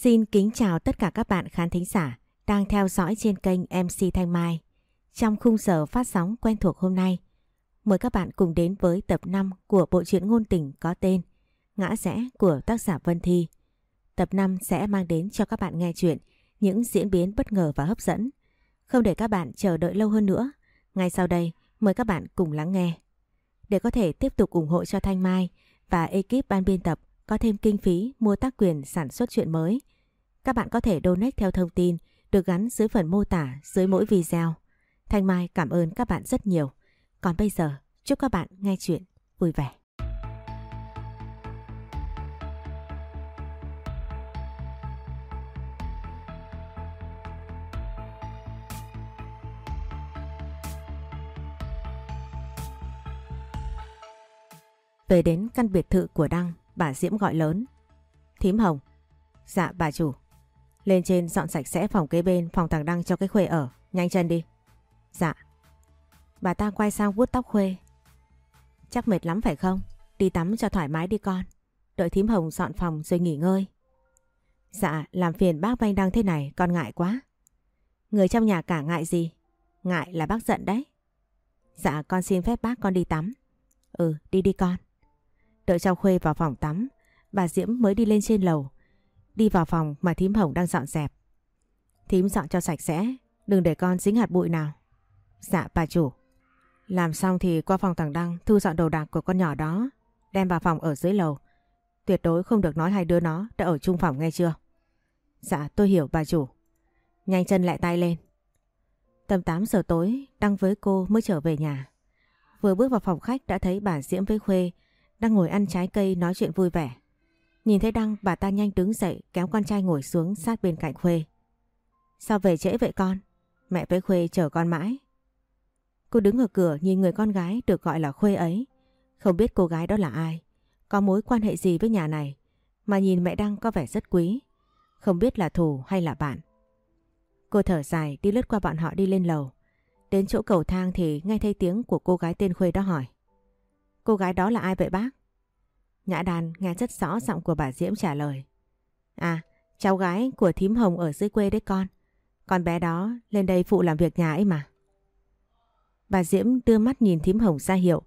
Xin kính chào tất cả các bạn khán thính giả đang theo dõi trên kênh MC Thanh Mai. Trong khung giờ phát sóng quen thuộc hôm nay, mời các bạn cùng đến với tập 5 của bộ truyện ngôn tình có tên Ngã rẽ của tác giả Vân Thi. Tập 5 sẽ mang đến cho các bạn nghe chuyện những diễn biến bất ngờ và hấp dẫn. Không để các bạn chờ đợi lâu hơn nữa, ngay sau đây mời các bạn cùng lắng nghe. Để có thể tiếp tục ủng hộ cho Thanh Mai và ekip ban biên tập có thêm kinh phí mua tác quyền sản xuất chuyện mới, các bạn có thể donate theo thông tin được gắn dưới phần mô tả dưới mỗi video. Thanh Mai cảm ơn các bạn rất nhiều. Còn bây giờ, chúc các bạn nghe chuyện vui vẻ. Về đến căn biệt thự của Đăng, bà Diễm gọi lớn. Thím Hồng. Dạ bà chủ. Lên trên dọn sạch sẽ phòng kế bên phòng thằng Đăng cho cái Khuê ở. Nhanh chân đi. Dạ. Bà ta quay sang vuốt tóc Khuê. Chắc mệt lắm phải không? Đi tắm cho thoải mái đi con. Đợi thím Hồng dọn phòng rồi nghỉ ngơi. Dạ, làm phiền bác Vanh Đăng thế này con ngại quá. Người trong nhà cả ngại gì? Ngại là bác giận đấy. Dạ con xin phép bác con đi tắm. Ừ, đi đi con. Đợi cho Khuê vào phòng tắm, bà Diễm mới đi lên trên lầu. Đi vào phòng mà thím Hồng đang dọn dẹp. Thím dọn cho sạch sẽ, đừng để con dính hạt bụi nào. Dạ bà chủ. Làm xong thì qua phòng thằng Đăng thu dọn đồ đạc của con nhỏ đó, đem vào phòng ở dưới lầu. Tuyệt đối không được nói hai đứa nó đã ở chung phòng nghe chưa? Dạ tôi hiểu bà chủ. Nhanh chân lại tay lên. Tầm 8 giờ tối, Đăng với cô mới trở về nhà. Vừa bước vào phòng khách đã thấy bà Diễm với Khuê đang ngồi ăn trái cây nói chuyện vui vẻ. Nhìn thấy Đăng bà ta nhanh đứng dậy kéo con trai ngồi xuống sát bên cạnh Khuê. Sao về trễ vậy con? Mẹ với Khuê chờ con mãi. Cô đứng ở cửa nhìn người con gái được gọi là Khuê ấy. Không biết cô gái đó là ai, có mối quan hệ gì với nhà này, mà nhìn mẹ Đăng có vẻ rất quý. Không biết là thù hay là bạn. Cô thở dài đi lướt qua bọn họ đi lên lầu. Đến chỗ cầu thang thì nghe thấy tiếng của cô gái tên Khuê đó hỏi. Cô gái đó là ai vậy bác? Nhã đàn nghe rất rõ giọng của bà Diễm trả lời. À, cháu gái của thím Hồng ở dưới quê đấy con. Con bé đó lên đây phụ làm việc nhà ấy mà. Bà Diễm đưa mắt nhìn thím Hồng ra hiệu.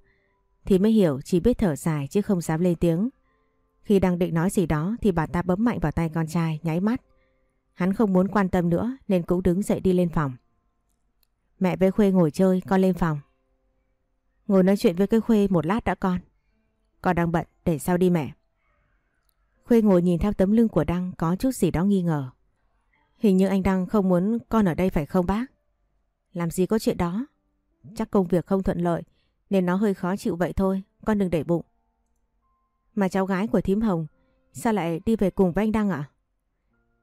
Thì mới hiểu chỉ biết thở dài chứ không dám lên tiếng. Khi đang định nói gì đó thì bà ta bấm mạnh vào tay con trai nháy mắt. Hắn không muốn quan tâm nữa nên cũng đứng dậy đi lên phòng. Mẹ với Khuê ngồi chơi con lên phòng. Ngồi nói chuyện với cái Khuê một lát đã con. Con đang bận để sau đi mẹ. Khuê ngồi nhìn theo tấm lưng của Đăng có chút gì đó nghi ngờ. Hình như anh Đăng không muốn con ở đây phải không bác? Làm gì có chuyện đó? Chắc công việc không thuận lợi nên nó hơi khó chịu vậy thôi, con đừng để bụng. Mà cháu gái của thím Hồng sao lại đi về cùng với anh Đăng ạ?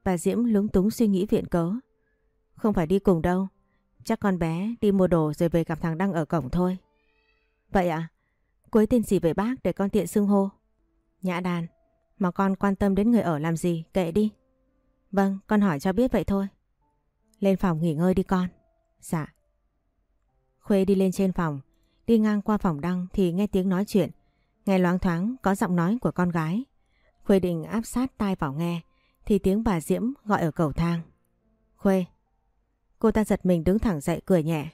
Bà Diễm lúng túng suy nghĩ viện cớ. Không phải đi cùng đâu, chắc con bé đi mua đồ rồi về gặp thằng Đăng ở cổng thôi. Vậy ạ? À? Cô ấy tên gì vậy bác để con tiện xưng hô? Nhã đàn, mà con quan tâm đến người ở làm gì, kệ đi. Vâng, con hỏi cho biết vậy thôi. Lên phòng nghỉ ngơi đi con. Dạ. Khuê đi lên trên phòng, đi ngang qua phòng đăng thì nghe tiếng nói chuyện. Nghe loáng thoáng có giọng nói của con gái. Khuê định áp sát tai vào nghe thì tiếng bà Diễm gọi ở cầu thang. Khuê. Cô ta giật mình đứng thẳng dậy cười nhẹ.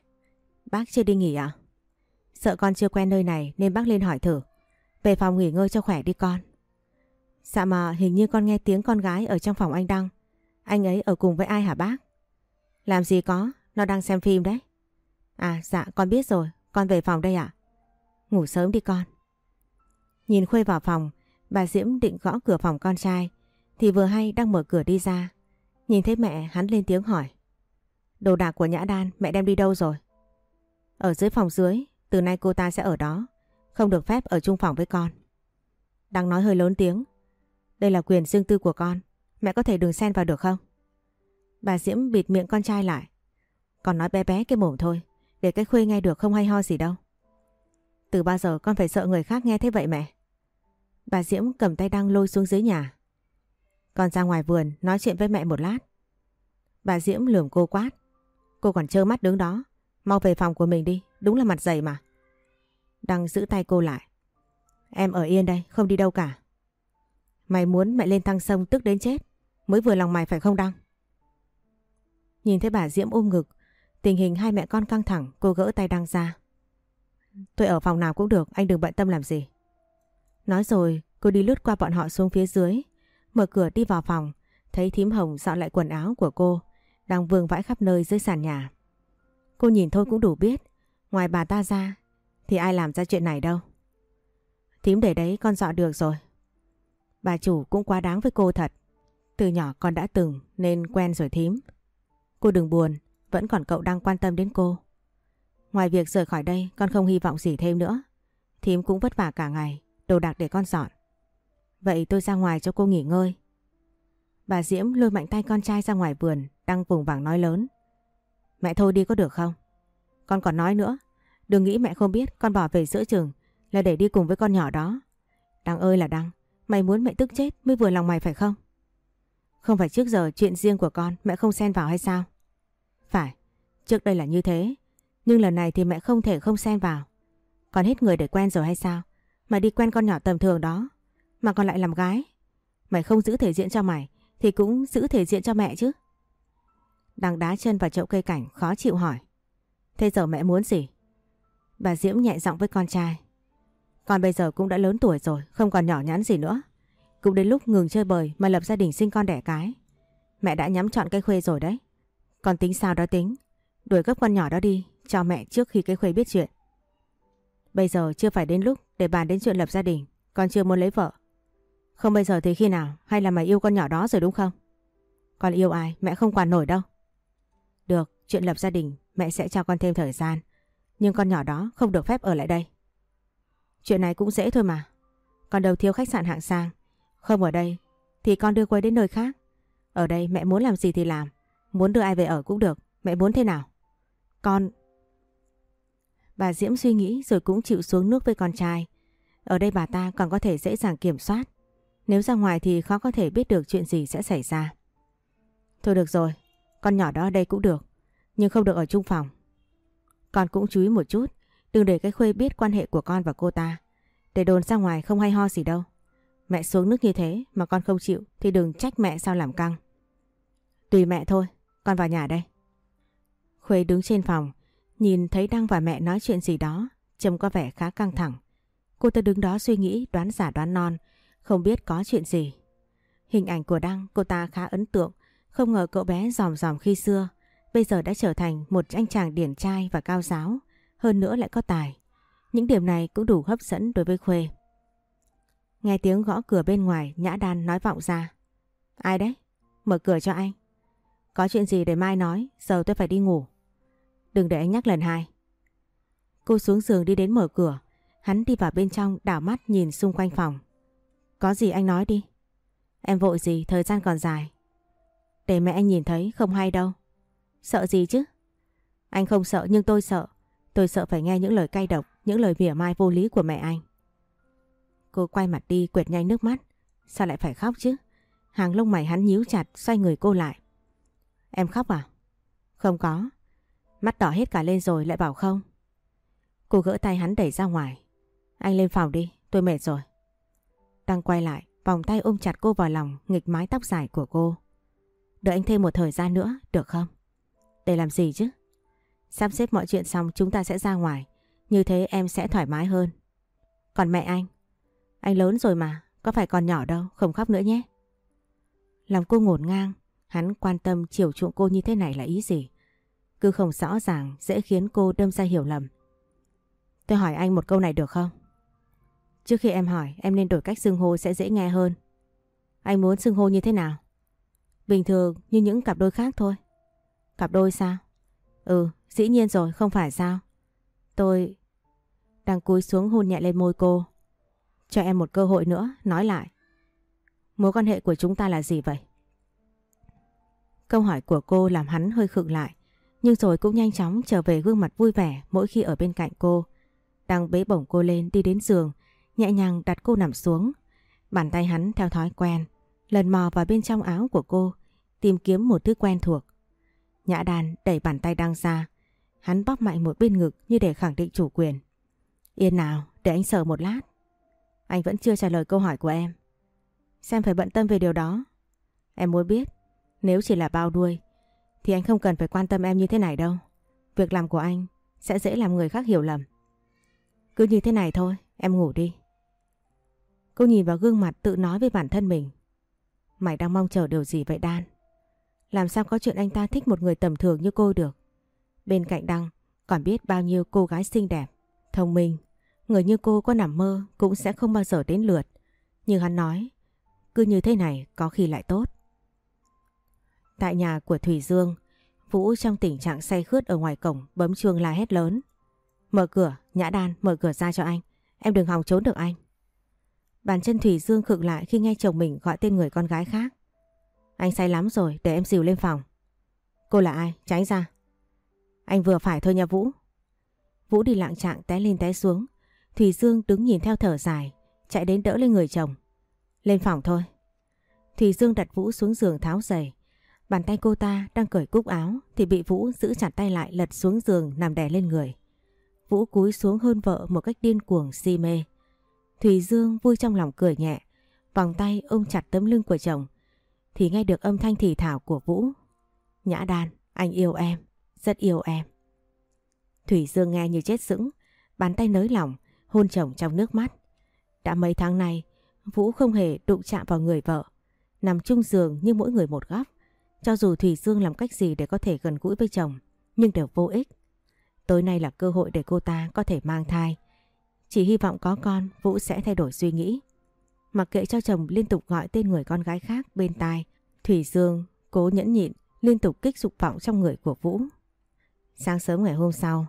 Bác chưa đi nghỉ à? Sợ con chưa quen nơi này nên bác lên hỏi thử. Về phòng nghỉ ngơi cho khỏe đi con. Dạ mà hình như con nghe tiếng con gái ở trong phòng anh Đăng. Anh ấy ở cùng với ai hả bác? Làm gì có, nó đang xem phim đấy. À dạ con biết rồi, con về phòng đây ạ. Ngủ sớm đi con. Nhìn Khuê vào phòng, bà Diễm định gõ cửa phòng con trai thì vừa hay đang mở cửa đi ra. Nhìn thấy mẹ hắn lên tiếng hỏi. Đồ đạc của Nhã Đan mẹ đem đi đâu rồi? Ở dưới phòng dưới, từ nay cô ta sẽ ở đó, không được phép ở chung phòng với con. Đang nói hơi lớn tiếng. Đây là quyền riêng tư của con, mẹ có thể đừng xen vào được không? Bà Diễm bịt miệng con trai lại. Còn nói bé bé cái mồm thôi, để cái khuê nghe được không hay ho gì đâu. Từ bao giờ con phải sợ người khác nghe thế vậy mẹ? Bà Diễm cầm tay đang lôi xuống dưới nhà. Con ra ngoài vườn nói chuyện với mẹ một lát. Bà Diễm lườm cô quát. Cô còn trơ mắt đứng đó. Mau về phòng của mình đi, đúng là mặt dày mà đang giữ tay cô lại. Em ở yên đây, không đi đâu cả. Mày muốn mẹ lên thăng sông tức đến chết. Mới vừa lòng mày phải không Đăng? Nhìn thấy bà Diễm ôm ngực, tình hình hai mẹ con căng thẳng, cô gỡ tay Đăng ra. Tôi ở phòng nào cũng được, anh đừng bận tâm làm gì. Nói rồi, cô đi lướt qua bọn họ xuống phía dưới, mở cửa đi vào phòng, thấy thím hồng dọn lại quần áo của cô, đang vương vãi khắp nơi dưới sàn nhà. Cô nhìn thôi cũng đủ biết, ngoài bà ta ra thì ai làm ra chuyện này đâu. Thím để đấy con dọn được rồi. Bà chủ cũng quá đáng với cô thật. Từ nhỏ con đã từng nên quen rồi thím. Cô đừng buồn, vẫn còn cậu đang quan tâm đến cô. Ngoài việc rời khỏi đây con không hy vọng gì thêm nữa. Thím cũng vất vả cả ngày, đồ đạc để con dọn. Vậy tôi ra ngoài cho cô nghỉ ngơi. Bà Diễm lôi mạnh tay con trai ra ngoài vườn, đang vùng vàng nói lớn. Mẹ thôi đi có được không? Con còn nói nữa, đừng nghĩ mẹ không biết con bỏ về giữa trường là để đi cùng với con nhỏ đó. Đăng ơi là Đăng, mày muốn mẹ tức chết mới vừa lòng mày phải không? Không phải trước giờ chuyện riêng của con mẹ không xen vào hay sao? Phải, trước đây là như thế, nhưng lần này thì mẹ không thể không xen vào. Còn hết người để quen rồi hay sao? Mà đi quen con nhỏ tầm thường đó, mà còn lại làm gái. Mày không giữ thể diện cho mày, thì cũng giữ thể diện cho mẹ chứ. Đăng đá chân vào chậu cây cảnh khó chịu hỏi. Thế giờ mẹ muốn gì? Bà Diễm nhẹ giọng với con trai. Con bây giờ cũng đã lớn tuổi rồi, không còn nhỏ nhắn gì nữa. Cũng đến lúc ngừng chơi bời mà lập gia đình sinh con đẻ cái. Mẹ đã nhắm chọn cây khuê rồi đấy. Con tính sao đó tính. Đuổi gấp con nhỏ đó đi, cho mẹ trước khi cây khuê biết chuyện. Bây giờ chưa phải đến lúc để bàn đến chuyện lập gia đình. Con chưa muốn lấy vợ. Không bây giờ thì khi nào? Hay là mày yêu con nhỏ đó rồi đúng không? Con yêu ai? Mẹ không quản nổi đâu. Được, chuyện lập gia đình mẹ sẽ cho con thêm thời gian. Nhưng con nhỏ đó không được phép ở lại đây. Chuyện này cũng dễ thôi mà. Con đầu thiếu khách sạn hạng sang. Không ở đây thì con đưa quay đến nơi khác. Ở đây mẹ muốn làm gì thì làm. Muốn đưa ai về ở cũng được. Mẹ muốn thế nào? Con... Bà Diễm suy nghĩ rồi cũng chịu xuống nước với con trai. Ở đây bà ta còn có thể dễ dàng kiểm soát. Nếu ra ngoài thì khó có thể biết được chuyện gì sẽ xảy ra. Thôi được rồi, con nhỏ đó ở đây cũng được. Nhưng không được ở chung phòng. Con cũng chú ý một chút. Đừng để cái khuê biết quan hệ của con và cô ta. Để đồn ra ngoài không hay ho gì đâu. Mẹ xuống nước như thế mà con không chịu thì đừng trách mẹ sao làm căng. Tùy mẹ thôi, con vào nhà đây. Khuê đứng trên phòng, nhìn thấy Đăng và mẹ nói chuyện gì đó, trông có vẻ khá căng thẳng. Cô ta đứng đó suy nghĩ đoán giả đoán non, không biết có chuyện gì. Hình ảnh của Đăng cô ta khá ấn tượng, không ngờ cậu bé giòm giòm khi xưa, bây giờ đã trở thành một anh chàng điển trai và cao giáo, hơn nữa lại có tài. Những điểm này cũng đủ hấp dẫn đối với Khuê. Nghe tiếng gõ cửa bên ngoài, Nhã Đan nói vọng ra. Ai đấy? Mở cửa cho anh. Có chuyện gì để mai nói, giờ tôi phải đi ngủ. Đừng để anh nhắc lần hai. Cô xuống giường đi đến mở cửa, hắn đi vào bên trong đảo mắt nhìn xung quanh phòng. Có gì anh nói đi. Em vội gì, thời gian còn dài. Để mẹ anh nhìn thấy, không hay đâu. Sợ gì chứ? Anh không sợ nhưng tôi sợ. Tôi sợ phải nghe những lời cay độc, những lời mỉa mai vô lý của mẹ anh. Cô quay mặt đi quệt nhanh nước mắt. Sao lại phải khóc chứ? Hàng lông mày hắn nhíu chặt xoay người cô lại. Em khóc à? Không có. Mắt đỏ hết cả lên rồi lại bảo không. Cô gỡ tay hắn đẩy ra ngoài. Anh lên phòng đi, tôi mệt rồi. Đang quay lại, vòng tay ôm chặt cô vào lòng, nghịch mái tóc dài của cô. Đợi anh thêm một thời gian nữa, được không? Để làm gì chứ? Sắp xếp mọi chuyện xong chúng ta sẽ ra ngoài. Như thế em sẽ thoải mái hơn. Còn mẹ anh? Anh lớn rồi mà, có phải còn nhỏ đâu, không khóc nữa nhé. Lòng cô ngổn ngang, hắn quan tâm chiều chuộng cô như thế này là ý gì? Cứ không rõ ràng, dễ khiến cô đâm ra hiểu lầm. Tôi hỏi anh một câu này được không? Trước khi em hỏi, em nên đổi cách xưng hô sẽ dễ nghe hơn. Anh muốn xưng hô như thế nào? Bình thường như những cặp đôi khác thôi. Cặp đôi sao? Ừ, dĩ nhiên rồi, không phải sao? Tôi... Đang cúi xuống hôn nhẹ lên môi cô. Cho em một cơ hội nữa, nói lại. Mối quan hệ của chúng ta là gì vậy? Câu hỏi của cô làm hắn hơi khựng lại, nhưng rồi cũng nhanh chóng trở về gương mặt vui vẻ mỗi khi ở bên cạnh cô. Đang bế bổng cô lên đi đến giường, nhẹ nhàng đặt cô nằm xuống. Bàn tay hắn theo thói quen, lần mò vào bên trong áo của cô, tìm kiếm một thứ quen thuộc. Nhã đàn đẩy bàn tay đang ra, hắn bóp mạnh một bên ngực như để khẳng định chủ quyền. Yên nào, để anh sờ một lát. Anh vẫn chưa trả lời câu hỏi của em. Xem phải bận tâm về điều đó. Em muốn biết, nếu chỉ là bao đuôi, thì anh không cần phải quan tâm em như thế này đâu. Việc làm của anh sẽ dễ làm người khác hiểu lầm. Cứ như thế này thôi, em ngủ đi. Cô nhìn vào gương mặt tự nói với bản thân mình. Mày đang mong chờ điều gì vậy Đan? Làm sao có chuyện anh ta thích một người tầm thường như cô được? Bên cạnh Đăng còn biết bao nhiêu cô gái xinh đẹp, thông minh. Người như cô có nằm mơ cũng sẽ không bao giờ đến lượt. Nhưng hắn nói, cứ như thế này có khi lại tốt. Tại nhà của Thủy Dương, Vũ trong tình trạng say khướt ở ngoài cổng bấm chuông la hét lớn. Mở cửa, Nhã Đan mở cửa ra cho anh. Em đừng hòng trốn được anh. Bàn chân Thủy Dương khựng lại khi nghe chồng mình gọi tên người con gái khác. Anh say lắm rồi, để em dìu lên phòng. Cô là ai? Tránh ra. Anh vừa phải thôi nha Vũ. Vũ đi lạng trạng té lên té xuống. Thủy Dương đứng nhìn theo thở dài, chạy đến đỡ lên người chồng. Lên phòng thôi. Thủy Dương đặt Vũ xuống giường tháo giày. Bàn tay cô ta đang cởi cúc áo thì bị Vũ giữ chặt tay lại lật xuống giường nằm đè lên người. Vũ cúi xuống hơn vợ một cách điên cuồng si mê. Thủy Dương vui trong lòng cười nhẹ, vòng tay ôm chặt tấm lưng của chồng. Thì nghe được âm thanh thì thảo của Vũ. Nhã đan anh yêu em, rất yêu em. Thủy Dương nghe như chết sững, bàn tay nới lỏng, hôn chồng trong nước mắt. Đã mấy tháng nay, Vũ không hề đụng chạm vào người vợ, nằm chung giường như mỗi người một góc. Cho dù Thủy Dương làm cách gì để có thể gần gũi với chồng, nhưng đều vô ích. Tối nay là cơ hội để cô ta có thể mang thai. Chỉ hy vọng có con, Vũ sẽ thay đổi suy nghĩ. Mặc kệ cho chồng liên tục gọi tên người con gái khác bên tai, Thủy Dương cố nhẫn nhịn, liên tục kích dục vọng trong người của Vũ. Sáng sớm ngày hôm sau,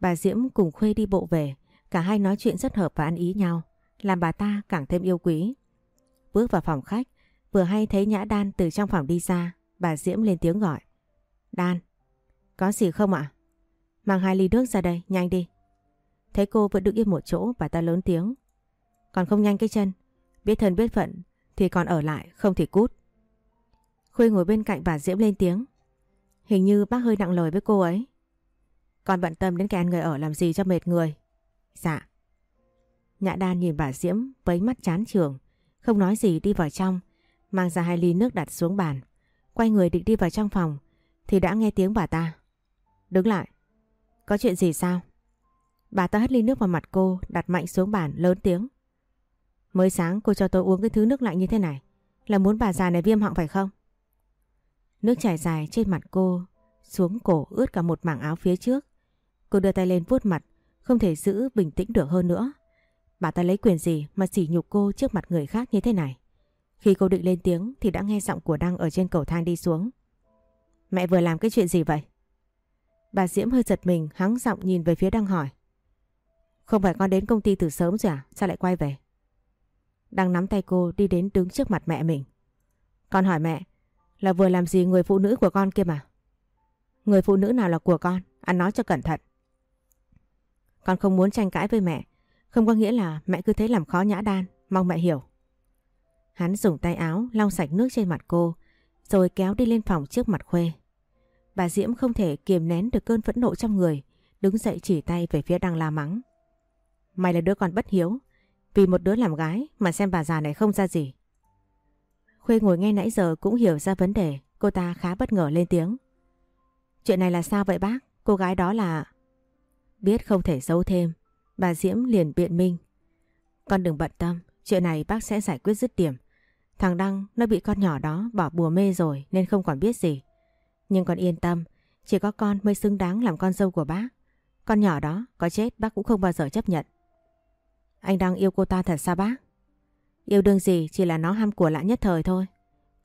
bà Diễm cùng Khuê đi bộ về, cả hai nói chuyện rất hợp và ăn ý nhau, làm bà ta càng thêm yêu quý. Bước vào phòng khách, vừa hay thấy Nhã Đan từ trong phòng đi ra, bà Diễm lên tiếng gọi. Đan, có gì không ạ? Mang hai ly nước ra đây, nhanh đi. Thấy cô vẫn đứng yên một chỗ, bà ta lớn tiếng. Còn không nhanh cái chân, biết thân biết phận thì còn ở lại, không thì cút. Khuê ngồi bên cạnh bà Diễm lên tiếng. Hình như bác hơi nặng lời với cô ấy. Còn bận tâm đến cái ăn người ở làm gì cho mệt người. Dạ. Nhã đan nhìn bà Diễm với mắt chán trường, không nói gì đi vào trong, mang ra hai ly nước đặt xuống bàn. Quay người định đi vào trong phòng, thì đã nghe tiếng bà ta. Đứng lại. Có chuyện gì sao? Bà ta hất ly nước vào mặt cô, đặt mạnh xuống bàn, lớn tiếng. Mới sáng cô cho tôi uống cái thứ nước lạnh như thế này, là muốn bà già này viêm họng phải không? Nước chảy dài trên mặt cô, xuống cổ ướt cả một mảng áo phía trước. Cô đưa tay lên vuốt mặt, không thể giữ bình tĩnh được hơn nữa. Bà ta lấy quyền gì mà sỉ nhục cô trước mặt người khác như thế này? Khi cô định lên tiếng thì đã nghe giọng của Đăng ở trên cầu thang đi xuống. Mẹ vừa làm cái chuyện gì vậy? Bà Diễm hơi giật mình hắng giọng nhìn về phía Đăng hỏi. Không phải con đến công ty từ sớm rồi à? Sao lại quay về? Đang nắm tay cô đi đến đứng trước mặt mẹ mình. Con hỏi mẹ, là vừa làm gì người phụ nữ của con kia mà? Người phụ nữ nào là của con? Ăn nói cho cẩn thận. Con không muốn tranh cãi với mẹ. Không có nghĩa là mẹ cứ thế làm khó nhã đan. Mong mẹ hiểu. Hắn dùng tay áo lau sạch nước trên mặt cô. Rồi kéo đi lên phòng trước mặt Khuê. Bà Diễm không thể kiềm nén được cơn phẫn nộ trong người. Đứng dậy chỉ tay về phía đang la mắng. Mày là đứa con bất hiếu. Vì một đứa làm gái mà xem bà già này không ra gì. Khuê ngồi nghe nãy giờ cũng hiểu ra vấn đề. Cô ta khá bất ngờ lên tiếng. Chuyện này là sao vậy bác? Cô gái đó là... Biết không thể giấu thêm. Bà Diễm liền biện minh. Con đừng bận tâm. Chuyện này bác sẽ giải quyết dứt điểm. Thằng Đăng, nó bị con nhỏ đó bỏ bùa mê rồi nên không còn biết gì. Nhưng con yên tâm. Chỉ có con mới xứng đáng làm con dâu của bác. Con nhỏ đó có chết bác cũng không bao giờ chấp nhận. Anh đang yêu cô ta thật sao bác? Yêu đương gì chỉ là nó ham của lạ nhất thời thôi.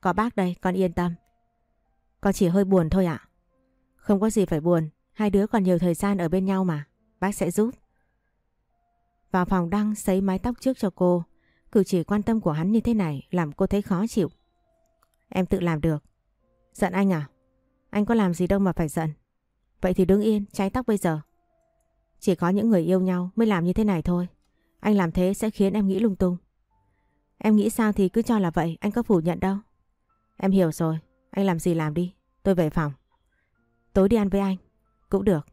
Có bác đây con yên tâm. Con chỉ hơi buồn thôi ạ. Không có gì phải buồn. Hai đứa còn nhiều thời gian ở bên nhau mà. Bác sẽ giúp. Vào phòng Đăng sấy mái tóc trước cho cô. Cử chỉ quan tâm của hắn như thế này làm cô thấy khó chịu. Em tự làm được. Giận anh à? Anh có làm gì đâu mà phải giận. Vậy thì đứng yên, cháy tóc bây giờ. Chỉ có những người yêu nhau mới làm như thế này thôi. Anh làm thế sẽ khiến em nghĩ lung tung. Em nghĩ sao thì cứ cho là vậy, anh có phủ nhận đâu. Em hiểu rồi, anh làm gì làm đi, tôi về phòng. Tối đi ăn với anh. Cũng được.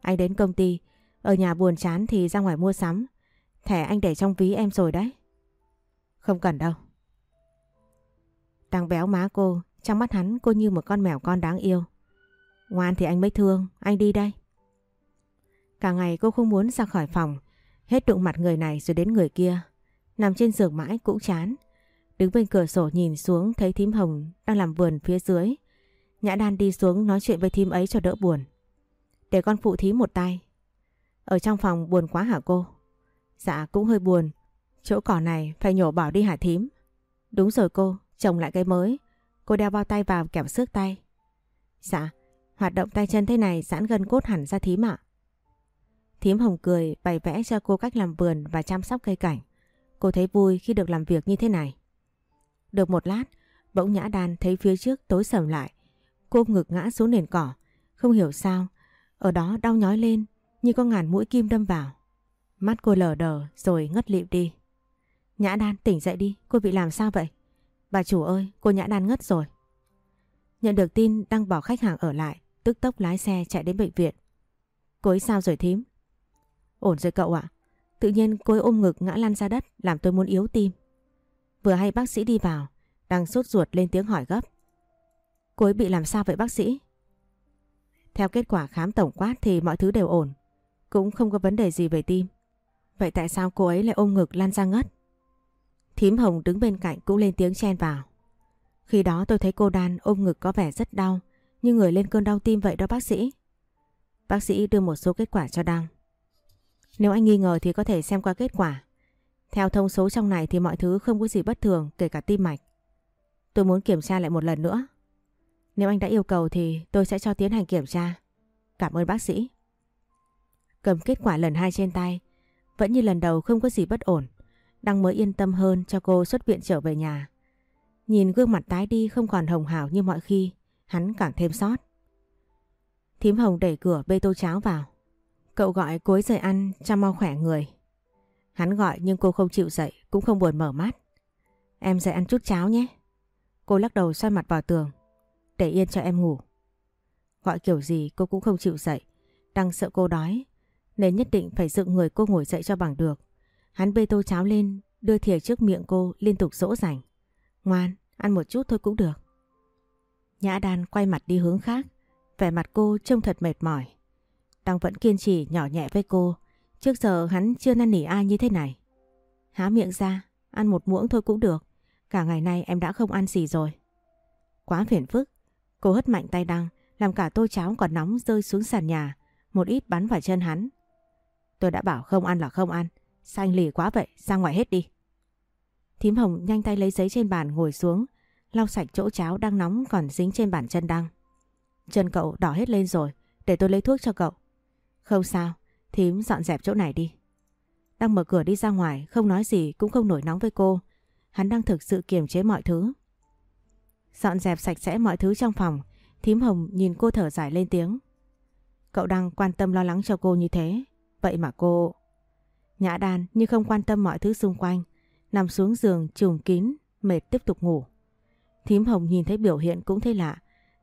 Anh đến công ty, ở nhà buồn chán thì ra ngoài mua sắm. Thẻ anh để trong ví em rồi đấy. Không cần đâu. Đang béo má cô, trong mắt hắn cô như một con mèo con đáng yêu. Ngoan thì anh mới thương, anh đi đây. Cả ngày cô không muốn ra khỏi phòng, hết đụng mặt người này rồi đến người kia. Nằm trên giường mãi cũng chán. Đứng bên cửa sổ nhìn xuống thấy thím hồng đang làm vườn phía dưới. Nhã đan đi xuống nói chuyện với thím ấy cho đỡ buồn. Để con phụ thím một tay. Ở trong phòng buồn quá hả cô? Dạ cũng hơi buồn. Chỗ cỏ này phải nhổ bỏ đi hả thím? Đúng rồi cô, trồng lại cái mới. Cô đeo bao tay vào kẹp xước tay. Dạ, hoạt động tay chân thế này giãn gân cốt hẳn ra thím ạ. Thím Hồng cười bày vẽ cho cô cách làm vườn và chăm sóc cây cảnh. Cô thấy vui khi được làm việc như thế này. Được một lát, bỗng nhã đàn thấy phía trước tối sầm lại. Cô ngực ngã xuống nền cỏ. Không hiểu sao, ở đó đau nhói lên như có ngàn mũi kim đâm vào. Mắt cô lờ đờ rồi ngất lịm đi. Nhã đan tỉnh dậy đi, cô bị làm sao vậy? Bà chủ ơi, cô Nhã đan ngất rồi. Nhận được tin đang bỏ khách hàng ở lại, tức tốc lái xe chạy đến bệnh viện. Cô ấy sao rồi thím? Ổn rồi cậu ạ. Tự nhiên cô ấy ôm ngực ngã lăn ra đất làm tôi muốn yếu tim. Vừa hay bác sĩ đi vào, đang sốt ruột lên tiếng hỏi gấp. Cô ấy bị làm sao vậy bác sĩ? Theo kết quả khám tổng quát thì mọi thứ đều ổn. Cũng không có vấn đề gì về tim. Vậy tại sao cô ấy lại ôm ngực lăn ra ngất? Thím Hồng đứng bên cạnh cũng lên tiếng chen vào. Khi đó tôi thấy cô Đan ôm ngực có vẻ rất đau, như người lên cơn đau tim vậy đó bác sĩ. Bác sĩ đưa một số kết quả cho Đăng. Nếu anh nghi ngờ thì có thể xem qua kết quả. Theo thông số trong này thì mọi thứ không có gì bất thường kể cả tim mạch. Tôi muốn kiểm tra lại một lần nữa. Nếu anh đã yêu cầu thì tôi sẽ cho tiến hành kiểm tra. Cảm ơn bác sĩ. Cầm kết quả lần hai trên tay, vẫn như lần đầu không có gì bất ổn. Đăng mới yên tâm hơn cho cô xuất viện trở về nhà. Nhìn gương mặt tái đi không còn hồng hào như mọi khi, hắn càng thêm sót. Thím Hồng đẩy cửa bê tô cháo vào. Cậu gọi cuối giờ ăn cho mau khỏe người. Hắn gọi nhưng cô không chịu dậy, cũng không buồn mở mắt. Em dậy ăn chút cháo nhé. Cô lắc đầu xoay mặt vào tường. Để yên cho em ngủ. Gọi kiểu gì cô cũng không chịu dậy. Đang sợ cô đói, nên nhất định phải dựng người cô ngồi dậy cho bằng được. Hắn bê tô cháo lên, đưa thìa trước miệng cô liên tục dỗ dành. Ngoan, ăn một chút thôi cũng được. Nhã đan quay mặt đi hướng khác, vẻ mặt cô trông thật mệt mỏi. Đăng vẫn kiên trì nhỏ nhẹ với cô, trước giờ hắn chưa năn nỉ ai như thế này. Há miệng ra, ăn một muỗng thôi cũng được, cả ngày nay em đã không ăn gì rồi. Quá phiền phức, cô hất mạnh tay Đăng, làm cả tô cháo còn nóng rơi xuống sàn nhà, một ít bắn vào chân hắn. Tôi đã bảo không ăn là không ăn, Sao anh lì quá vậy, ra ngoài hết đi. Thím Hồng nhanh tay lấy giấy trên bàn ngồi xuống, lau sạch chỗ cháo đang nóng còn dính trên bàn chân đăng. Chân cậu đỏ hết lên rồi, để tôi lấy thuốc cho cậu. Không sao, thím dọn dẹp chỗ này đi. Đang mở cửa đi ra ngoài, không nói gì cũng không nổi nóng với cô. Hắn đang thực sự kiềm chế mọi thứ. Dọn dẹp sạch sẽ mọi thứ trong phòng, thím Hồng nhìn cô thở dài lên tiếng. Cậu đang quan tâm lo lắng cho cô như thế, vậy mà cô... Nhã đàn như không quan tâm mọi thứ xung quanh, nằm xuống giường trùm kín, mệt tiếp tục ngủ. Thím Hồng nhìn thấy biểu hiện cũng thấy lạ,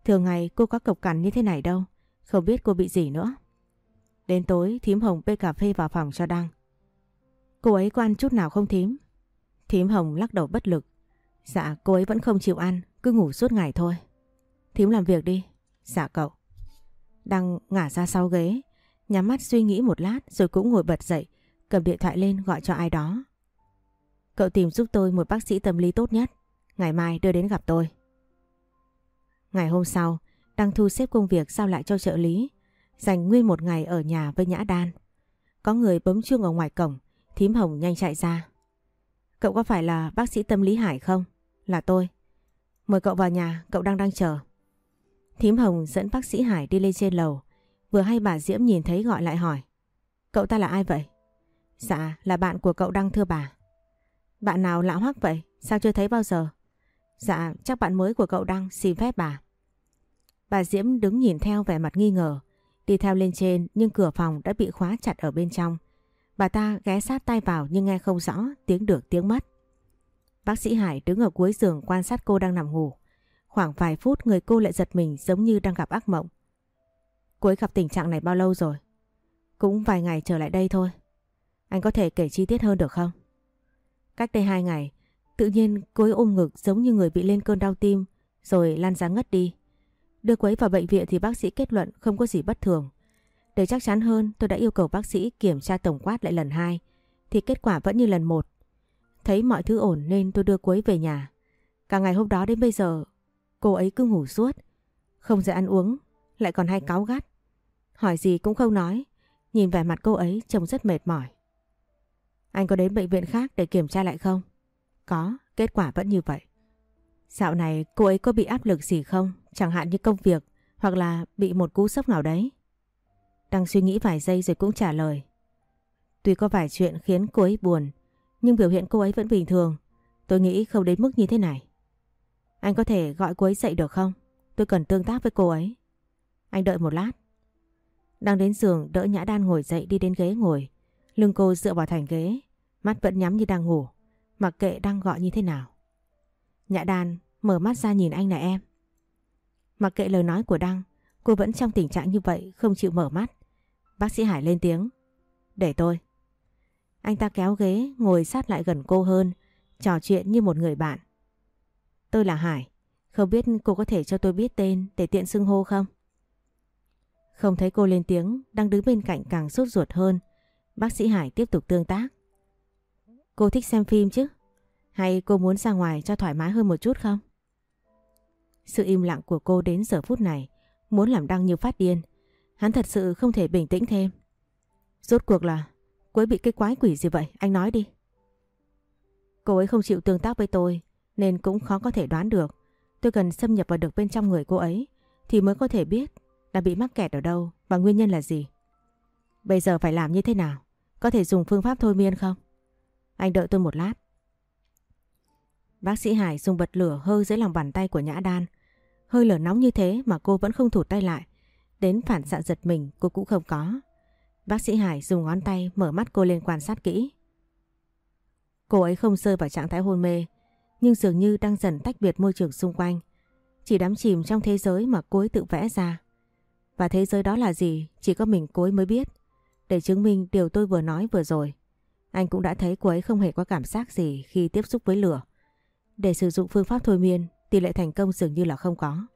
thường ngày cô có cộc cằn như thế này đâu, không biết cô bị gì nữa. Đến tối thím Hồng bê cà phê vào phòng cho Đăng. Cô ấy có ăn chút nào không thím? Thím Hồng lắc đầu bất lực. Dạ cô ấy vẫn không chịu ăn, cứ ngủ suốt ngày thôi. Thím làm việc đi. Dạ cậu. Đăng ngả ra sau ghế, nhắm mắt suy nghĩ một lát rồi cũng ngồi bật dậy, cầm điện thoại lên gọi cho ai đó. Cậu tìm giúp tôi một bác sĩ tâm lý tốt nhất, ngày mai đưa đến gặp tôi. Ngày hôm sau, Đăng thu xếp công việc giao lại cho trợ lý, dành nguyên một ngày ở nhà với Nhã Đan. Có người bấm chuông ở ngoài cổng, thím hồng nhanh chạy ra. Cậu có phải là bác sĩ tâm lý Hải không? Là tôi. Mời cậu vào nhà, cậu đang đang chờ. Thím hồng dẫn bác sĩ Hải đi lên trên lầu, vừa hay bà Diễm nhìn thấy gọi lại hỏi. Cậu ta là ai vậy? Dạ là bạn của cậu Đăng thưa bà. Bạn nào lạ hoắc vậy? Sao chưa thấy bao giờ? Dạ chắc bạn mới của cậu Đăng xin phép bà. Bà Diễm đứng nhìn theo vẻ mặt nghi ngờ. Đi theo lên trên nhưng cửa phòng đã bị khóa chặt ở bên trong. Bà ta ghé sát tay vào nhưng nghe không rõ tiếng được tiếng mất. Bác sĩ Hải đứng ở cuối giường quan sát cô đang nằm ngủ. Khoảng vài phút người cô lại giật mình giống như đang gặp ác mộng. Cô ấy gặp tình trạng này bao lâu rồi? Cũng vài ngày trở lại đây thôi. Anh có thể kể chi tiết hơn được không? Cách đây hai ngày, Tự nhiên cô ấy ôm ngực giống như người bị lên cơn đau tim rồi lan ra ngất đi. Đưa cô ấy vào bệnh viện thì bác sĩ kết luận không có gì bất thường. Để chắc chắn hơn tôi đã yêu cầu bác sĩ kiểm tra tổng quát lại lần hai thì kết quả vẫn như lần một. Thấy mọi thứ ổn nên tôi đưa cô ấy về nhà. Cả ngày hôm đó đến bây giờ cô ấy cứ ngủ suốt. Không dậy ăn uống lại còn hay cáu gắt. Hỏi gì cũng không nói. Nhìn vẻ mặt cô ấy trông rất mệt mỏi. Anh có đến bệnh viện khác để kiểm tra lại không? Có, kết quả vẫn như vậy. Dạo này cô ấy có bị áp lực gì không? Chẳng hạn như công việc hoặc là bị một cú sốc nào đấy. Đang suy nghĩ vài giây rồi cũng trả lời. Tuy có vài chuyện khiến cô ấy buồn, nhưng biểu hiện cô ấy vẫn bình thường. Tôi nghĩ không đến mức như thế này. Anh có thể gọi cô ấy dậy được không? Tôi cần tương tác với cô ấy. Anh đợi một lát. Đang đến giường đỡ Nhã Đan ngồi dậy đi đến ghế ngồi. Lưng cô dựa vào thành ghế, mắt vẫn nhắm như đang ngủ, mặc kệ đang gọi như thế nào. Nhã đàn mở mắt ra nhìn anh này em. Mặc kệ lời nói của Đăng, cô vẫn trong tình trạng như vậy không chịu mở mắt. Bác sĩ Hải lên tiếng. Để tôi. Anh ta kéo ghế ngồi sát lại gần cô hơn, trò chuyện như một người bạn. Tôi là Hải, không biết cô có thể cho tôi biết tên để tiện xưng hô không? Không thấy cô lên tiếng, đang đứng bên cạnh càng sốt ruột hơn. Bác sĩ Hải tiếp tục tương tác. Cô thích xem phim chứ? Hay cô muốn ra ngoài cho thoải mái hơn một chút không? Sự im lặng của cô đến giờ phút này muốn làm đăng như phát điên. Hắn thật sự không thể bình tĩnh thêm. Rốt cuộc là cô ấy bị cái quái quỷ gì vậy? Anh nói đi. Cô ấy không chịu tương tác với tôi nên cũng khó có thể đoán được. Tôi cần xâm nhập vào được bên trong người cô ấy thì mới có thể biết là bị mắc kẹt ở đâu và nguyên nhân là gì. Bây giờ phải làm như thế nào? Có thể dùng phương pháp thôi miên không? Anh đợi tôi một lát. Bác sĩ Hải dùng bật lửa hơi dưới lòng bàn tay của Nhã Đan. Hơi lửa nóng như thế mà cô vẫn không thụt tay lại. Đến phản xạ giật mình cô cũng không có. Bác sĩ Hải dùng ngón tay mở mắt cô lên quan sát kỹ. Cô ấy không rơi vào trạng thái hôn mê, nhưng dường như đang dần tách biệt môi trường xung quanh. Chỉ đắm chìm trong thế giới mà cô ấy tự vẽ ra. Và thế giới đó là gì chỉ có mình cô ấy mới biết. Để chứng minh điều tôi vừa nói vừa rồi. Anh cũng đã thấy cô ấy không hề có cảm giác gì khi tiếp xúc với lửa. Để sử dụng phương pháp thôi miên, tỷ lệ thành công dường như là không có.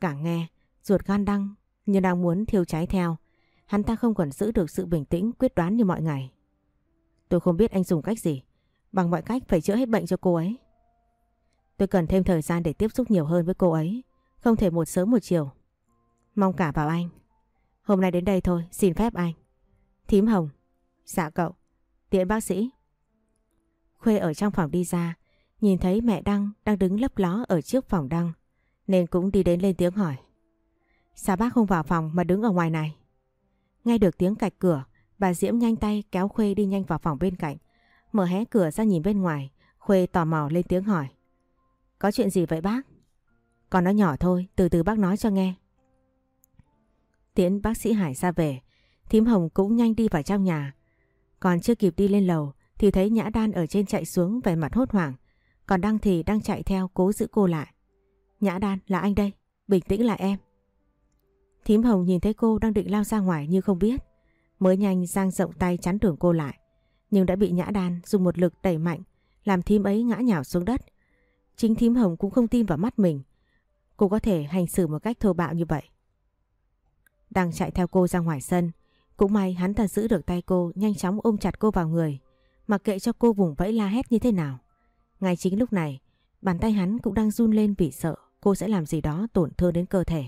Càng nghe, ruột gan đăng như đang muốn thiêu cháy theo. Hắn ta không còn giữ được sự bình tĩnh quyết đoán như mọi ngày. Tôi không biết anh dùng cách gì. Bằng mọi cách phải chữa hết bệnh cho cô ấy. Tôi cần thêm thời gian để tiếp xúc nhiều hơn với cô ấy. Không thể một sớm một chiều. Mong cả vào anh. Hôm nay đến đây thôi, xin phép anh. Thím Hồng. Dạ cậu. Tiện bác sĩ. Khuê ở trong phòng đi ra, nhìn thấy mẹ Đăng đang đứng lấp ló ở trước phòng Đăng, nên cũng đi đến lên tiếng hỏi. Sao bác không vào phòng mà đứng ở ngoài này? Nghe được tiếng cạch cửa, bà Diễm nhanh tay kéo Khuê đi nhanh vào phòng bên cạnh. Mở hé cửa ra nhìn bên ngoài, Khuê tò mò lên tiếng hỏi. Có chuyện gì vậy bác? Còn nó nhỏ thôi, từ từ bác nói cho nghe. Tiễn bác sĩ Hải ra về, thím Hồng cũng nhanh đi vào trong nhà. Còn chưa kịp đi lên lầu thì thấy Nhã Đan ở trên chạy xuống vẻ mặt hốt hoảng. Còn Đăng thì đang chạy theo cố giữ cô lại. Nhã Đan là anh đây, bình tĩnh là em. Thím Hồng nhìn thấy cô đang định lao ra ngoài như không biết. Mới nhanh giang rộng tay chắn đường cô lại. Nhưng đã bị Nhã Đan dùng một lực đẩy mạnh làm thím ấy ngã nhào xuống đất. Chính thím Hồng cũng không tin vào mắt mình. Cô có thể hành xử một cách thô bạo như vậy. Đang chạy theo cô ra ngoài sân. Cũng may hắn ta giữ được tay cô nhanh chóng ôm chặt cô vào người. Mặc kệ cho cô vùng vẫy la hét như thế nào. Ngay chính lúc này, bàn tay hắn cũng đang run lên vì sợ cô sẽ làm gì đó tổn thương đến cơ thể.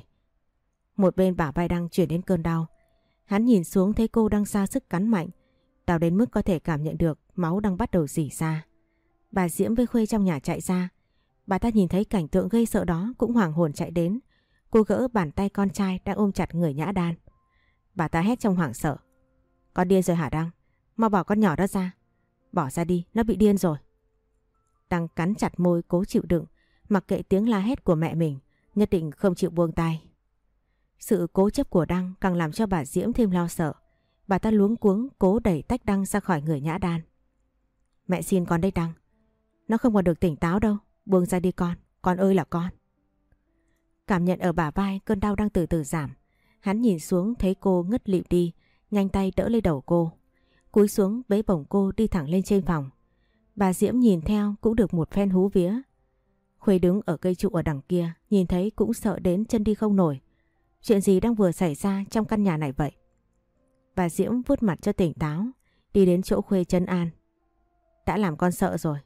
Một bên bả vai đang chuyển đến cơn đau. Hắn nhìn xuống thấy cô đang ra sức cắn mạnh. Đau đến mức có thể cảm nhận được máu đang bắt đầu rỉ ra. Bà Diễm với Khuê trong nhà chạy ra. Bà ta nhìn thấy cảnh tượng gây sợ đó cũng hoảng hồn chạy đến. Cô gỡ bàn tay con trai đang ôm chặt người nhã đan. Bà ta hét trong hoảng sợ. Con điên rồi hả Đăng? Mau bỏ con nhỏ đó ra. Bỏ ra đi, nó bị điên rồi đang cắn chặt môi cố chịu đựng, mặc kệ tiếng la hét của mẹ mình, nhất định không chịu buông tay. Sự cố chấp của Đăng càng làm cho bà Diễm thêm lo sợ. Bà ta luống cuống cố đẩy tách Đăng ra khỏi người nhã đan. Mẹ xin con đây Đăng. Nó không còn được tỉnh táo đâu. Buông ra đi con. Con ơi là con. Cảm nhận ở bả vai cơn đau đang từ từ giảm. Hắn nhìn xuống thấy cô ngất lịm đi. Nhanh tay đỡ lấy đầu cô. Cúi xuống bế bổng cô đi thẳng lên trên phòng. Bà Diễm nhìn theo cũng được một phen hú vía. Khuê đứng ở cây trụ ở đằng kia, nhìn thấy cũng sợ đến chân đi không nổi. Chuyện gì đang vừa xảy ra trong căn nhà này vậy? Bà Diễm vuốt mặt cho tỉnh táo, đi đến chỗ Khuê chân an. Đã làm con sợ rồi.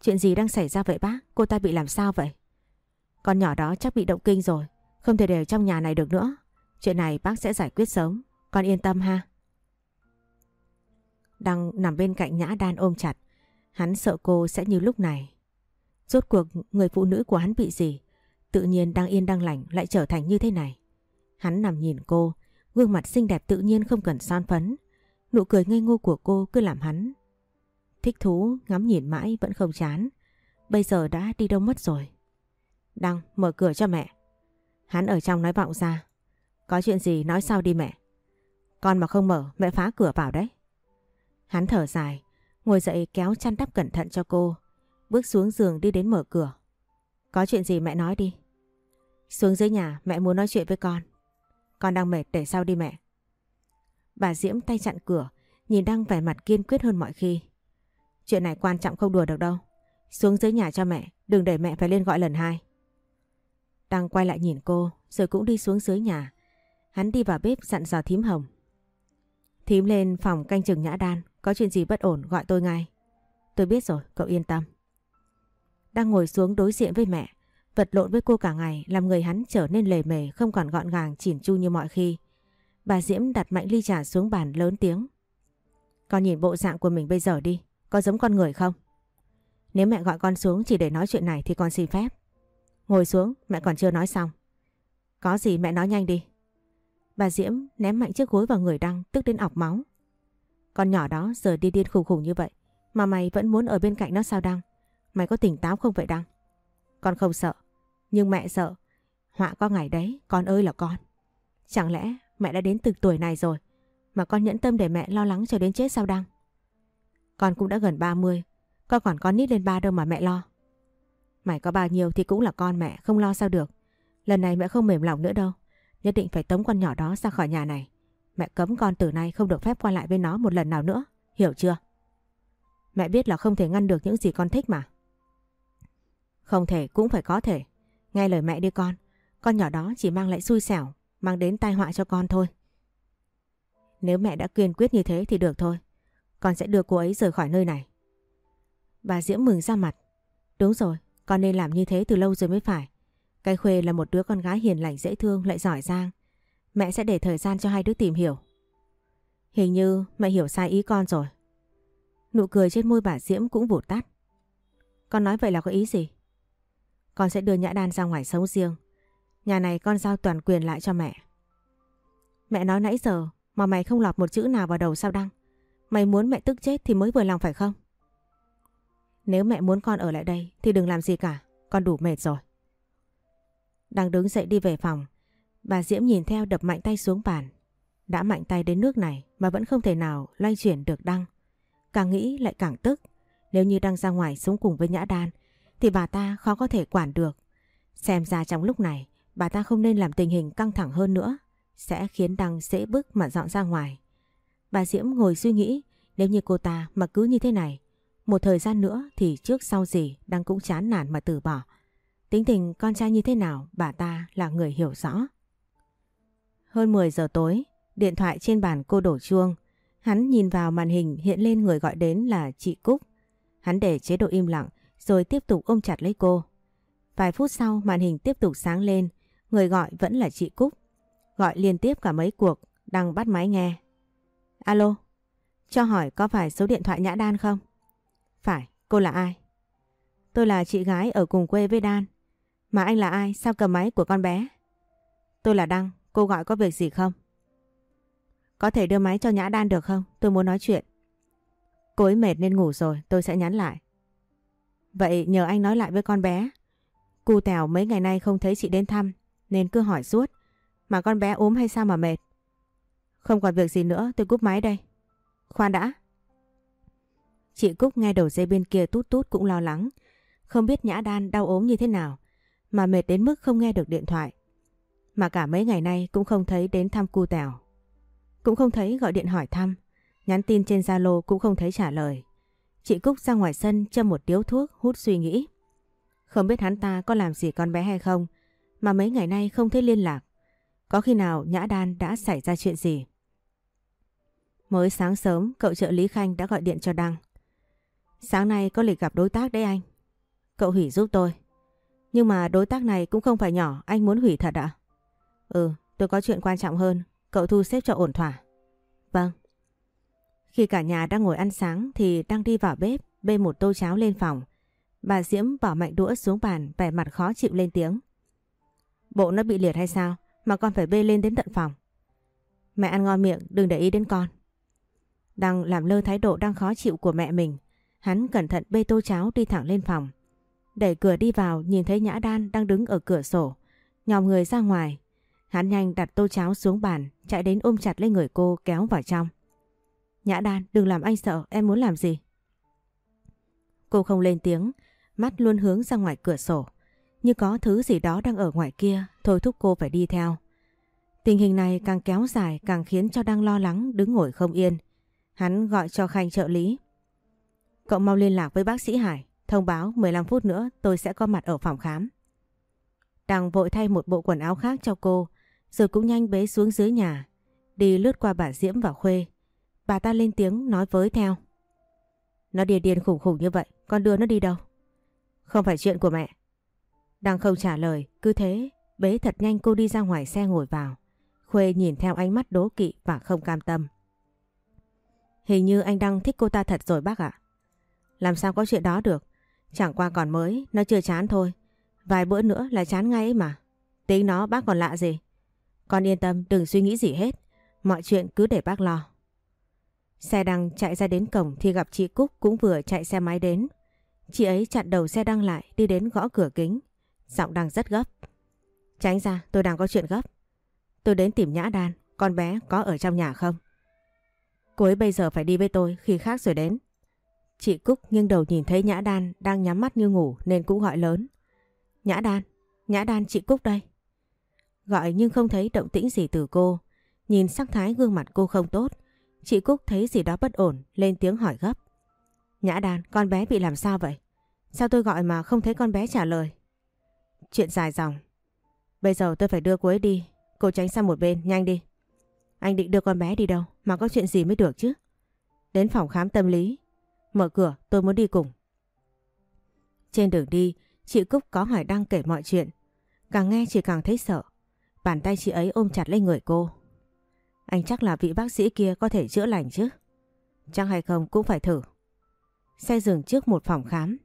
Chuyện gì đang xảy ra vậy bác? Cô ta bị làm sao vậy? Con nhỏ đó chắc bị động kinh rồi, không thể để trong nhà này được nữa. Chuyện này bác sẽ giải quyết sớm, con yên tâm ha. đang nằm bên cạnh Nhã Đan ôm chặt. Hắn sợ cô sẽ như lúc này. Rốt cuộc người phụ nữ của hắn bị gì? Tự nhiên đang yên đang lành lại trở thành như thế này. Hắn nằm nhìn cô, gương mặt xinh đẹp tự nhiên không cần son phấn. Nụ cười ngây ngô của cô cứ làm hắn. Thích thú ngắm nhìn mãi vẫn không chán. Bây giờ đã đi đâu mất rồi. Đăng mở cửa cho mẹ. Hắn ở trong nói vọng ra. Có chuyện gì nói sau đi mẹ. Con mà không mở mẹ phá cửa vào đấy. Hắn thở dài, ngồi dậy kéo chăn đắp cẩn thận cho cô. Bước xuống giường đi đến mở cửa. Có chuyện gì mẹ nói đi. Xuống dưới nhà mẹ muốn nói chuyện với con. Con đang mệt để sau đi mẹ. Bà Diễm tay chặn cửa, nhìn đang vẻ mặt kiên quyết hơn mọi khi. Chuyện này quan trọng không đùa được đâu. Xuống dưới nhà cho mẹ, đừng để mẹ phải lên gọi lần hai. Đăng quay lại nhìn cô, rồi cũng đi xuống dưới nhà. Hắn đi vào bếp dặn dò thím hồng. Thím lên phòng canh chừng nhã đan, có chuyện gì bất ổn gọi tôi ngay. Tôi biết rồi, cậu yên tâm. Đang ngồi xuống đối diện với mẹ, vật lộn với cô cả ngày làm người hắn trở nên lề mề không còn gọn gàng chỉn chu như mọi khi. Bà Diễm đặt mạnh ly trà xuống bàn lớn tiếng. Con nhìn bộ dạng của mình bây giờ đi, có giống con người không? Nếu mẹ gọi con xuống chỉ để nói chuyện này thì con xin phép. Ngồi xuống, mẹ còn chưa nói xong. Có gì mẹ nói nhanh đi. Bà Diễm ném mạnh chiếc gối vào người Đăng tức đến ọc máu. Con nhỏ đó giờ đi điên khùng khùng như vậy mà mày vẫn muốn ở bên cạnh nó sao Đăng? Mày có tỉnh táo không vậy Đăng? Con không sợ, nhưng mẹ sợ. Họa có ngày đấy, con ơi là con. Chẳng lẽ mẹ đã đến từ tuổi này rồi mà con nhẫn tâm để mẹ lo lắng cho đến chết sao Đăng? Con cũng đã gần 30, con còn con nít lên ba đâu mà mẹ lo. Mày có bao nhiêu thì cũng là con mẹ, không lo sao được. Lần này mẹ không mềm lòng nữa đâu. Nhất định phải tống con nhỏ đó ra khỏi nhà này. Mẹ cấm con từ nay không được phép qua lại với nó một lần nào nữa. Hiểu chưa? Mẹ biết là không thể ngăn được những gì con thích mà. Không thể cũng phải có thể. Nghe lời mẹ đi con. Con nhỏ đó chỉ mang lại xui xẻo, mang đến tai họa cho con thôi. Nếu mẹ đã kiên quyết như thế thì được thôi. Con sẽ đưa cô ấy rời khỏi nơi này. Bà Diễm mừng ra mặt. Đúng rồi, con nên làm như thế từ lâu rồi mới phải. Cái Khuê là một đứa con gái hiền lành dễ thương lại giỏi giang. Mẹ sẽ để thời gian cho hai đứa tìm hiểu. Hình như mẹ hiểu sai ý con rồi. Nụ cười trên môi bà Diễm cũng vụt tắt. Con nói vậy là có ý gì? Con sẽ đưa Nhã Đan ra ngoài sống riêng. Nhà này con giao toàn quyền lại cho mẹ. Mẹ nói nãy giờ mà mày không lọt một chữ nào vào đầu sao Đăng? Mày muốn mẹ tức chết thì mới vừa lòng phải không? Nếu mẹ muốn con ở lại đây thì đừng làm gì cả. Con đủ mệt rồi. Đang đứng dậy đi về phòng. Bà Diễm nhìn theo đập mạnh tay xuống bàn. Đã mạnh tay đến nước này mà vẫn không thể nào lay chuyển được Đăng. Càng nghĩ lại càng tức. Nếu như Đăng ra ngoài sống cùng với Nhã Đan, thì bà ta khó có thể quản được. Xem ra trong lúc này, bà ta không nên làm tình hình căng thẳng hơn nữa. Sẽ khiến Đăng dễ bức mà dọn ra ngoài. Bà Diễm ngồi suy nghĩ, nếu như cô ta mà cứ như thế này, một thời gian nữa thì trước sau gì Đăng cũng chán nản mà từ bỏ. Tính tình con trai như thế nào, bà ta là người hiểu rõ. Hơn 10 giờ tối, điện thoại trên bàn cô đổ chuông. Hắn nhìn vào màn hình hiện lên người gọi đến là chị Cúc. Hắn để chế độ im lặng rồi tiếp tục ôm chặt lấy cô. Vài phút sau màn hình tiếp tục sáng lên, người gọi vẫn là chị Cúc. Gọi liên tiếp cả mấy cuộc, đang bắt máy nghe. Alo, cho hỏi có phải số điện thoại Nhã Đan không? Phải, cô là ai? Tôi là chị gái ở cùng quê với Đan. Mà anh là ai? Sao cầm máy của con bé? Tôi là Đăng, cô gọi có việc gì không? Có thể đưa máy cho Nhã Đan được không? Tôi muốn nói chuyện. Cô ấy mệt nên ngủ rồi, tôi sẽ nhắn lại. Vậy nhờ anh nói lại với con bé. Cu Tèo mấy ngày nay không thấy chị đến thăm, nên cứ hỏi suốt. Mà con bé ốm hay sao mà mệt? Không còn việc gì nữa, tôi cúp máy đây. Khoan đã. Chị Cúc nghe đầu dây bên kia tút tút cũng lo lắng. Không biết Nhã Đan đau ốm như thế nào mà mệt đến mức không nghe được điện thoại. Mà cả mấy ngày nay cũng không thấy đến thăm cu tèo. Cũng không thấy gọi điện hỏi thăm, nhắn tin trên Zalo cũng không thấy trả lời. Chị Cúc ra ngoài sân châm một điếu thuốc hút suy nghĩ. Không biết hắn ta có làm gì con bé hay không mà mấy ngày nay không thấy liên lạc. Có khi nào Nhã Đan đã xảy ra chuyện gì? Mới sáng sớm cậu trợ lý Khanh đã gọi điện cho Đăng. Sáng nay có lịch gặp đối tác đấy anh. Cậu hủy giúp tôi. Nhưng mà đối tác này cũng không phải nhỏ, anh muốn hủy thật ạ? Ừ, tôi có chuyện quan trọng hơn, cậu thu xếp cho ổn thỏa. Vâng. Khi cả nhà đang ngồi ăn sáng thì đang đi vào bếp bê một tô cháo lên phòng. Bà Diễm bỏ mạnh đũa xuống bàn vẻ mặt khó chịu lên tiếng. Bộ nó bị liệt hay sao mà con phải bê lên đến tận phòng. Mẹ ăn ngon miệng đừng để ý đến con. Đang làm lơ thái độ đang khó chịu của mẹ mình. Hắn cẩn thận bê tô cháo đi thẳng lên phòng. Đẩy cửa đi vào nhìn thấy Nhã Đan đang đứng ở cửa sổ. Nhòm người ra ngoài. Hắn nhanh đặt tô cháo xuống bàn chạy đến ôm chặt lấy người cô kéo vào trong. Nhã Đan đừng làm anh sợ em muốn làm gì. Cô không lên tiếng mắt luôn hướng ra ngoài cửa sổ. Như có thứ gì đó đang ở ngoài kia thôi thúc cô phải đi theo. Tình hình này càng kéo dài càng khiến cho đang lo lắng đứng ngồi không yên. Hắn gọi cho Khanh trợ lý. Cậu mau liên lạc với bác sĩ Hải, thông báo 15 phút nữa tôi sẽ có mặt ở phòng khám. đang vội thay một bộ quần áo khác cho cô, rồi cũng nhanh bế xuống dưới nhà, đi lướt qua bà Diễm và Khuê. Bà ta lên tiếng nói với theo. Nó điên điên khủng khủng như vậy, con đưa nó đi đâu? Không phải chuyện của mẹ. đang không trả lời, cứ thế, bế thật nhanh cô đi ra ngoài xe ngồi vào. Khuê nhìn theo ánh mắt đố kỵ và không cam tâm. Hình như anh đang thích cô ta thật rồi bác ạ. Làm sao có chuyện đó được? Chẳng qua còn mới, nó chưa chán thôi. Vài bữa nữa là chán ngay ấy mà. Tính nó bác còn lạ gì. Con yên tâm đừng suy nghĩ gì hết. Mọi chuyện cứ để bác lo. Xe Đăng chạy ra đến cổng thì gặp chị Cúc cũng vừa chạy xe máy đến. Chị ấy chặn đầu xe Đăng lại đi đến gõ cửa kính. Giọng Đăng rất gấp. Tránh ra tôi đang có chuyện gấp. Tôi đến tìm Nhã Đan. Con bé có ở trong nhà không? Cô ấy bây giờ phải đi với tôi khi khác rồi đến. Chị Cúc nghiêng đầu nhìn thấy Nhã Đan đang nhắm mắt như ngủ nên cũng gọi lớn. Nhã Đan, Nhã Đan chị Cúc đây. Gọi nhưng không thấy động tĩnh gì từ cô. Nhìn sắc thái gương mặt cô không tốt. Chị Cúc thấy gì đó bất ổn, lên tiếng hỏi gấp. Nhã đàn con bé bị làm sao vậy? Sao tôi gọi mà không thấy con bé trả lời? Chuyện dài dòng. Bây giờ tôi phải đưa cô ấy đi. Cô tránh sang một bên, nhanh đi. Anh định đưa con bé đi đâu mà có chuyện gì mới được chứ? Đến phòng khám tâm lý. Mở cửa tôi muốn đi cùng. Trên đường đi, chị Cúc có hỏi Đăng kể mọi chuyện. Càng nghe chị càng thấy sợ. Bàn tay chị ấy ôm chặt lấy người cô. Anh chắc là vị bác sĩ kia có thể chữa lành chứ. Chắc hay không cũng phải thử. Xe dừng trước một phòng khám.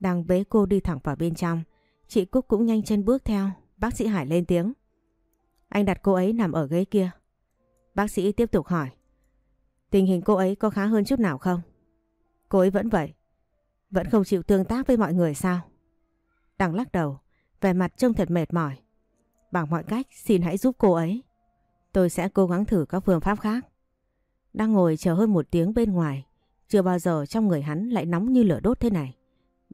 Đang bế cô đi thẳng vào bên trong. Chị Cúc cũng nhanh chân bước theo. Bác sĩ Hải lên tiếng. Anh đặt cô ấy nằm ở ghế kia. Bác sĩ tiếp tục hỏi. Tình hình cô ấy có khá hơn chút nào không? Cô ấy vẫn vậy. Vẫn không chịu tương tác với mọi người sao? Đằng lắc đầu, vẻ mặt trông thật mệt mỏi. Bằng mọi cách xin hãy giúp cô ấy. Tôi sẽ cố gắng thử các phương pháp khác. Đang ngồi chờ hơn một tiếng bên ngoài. Chưa bao giờ trong người hắn lại nóng như lửa đốt thế này.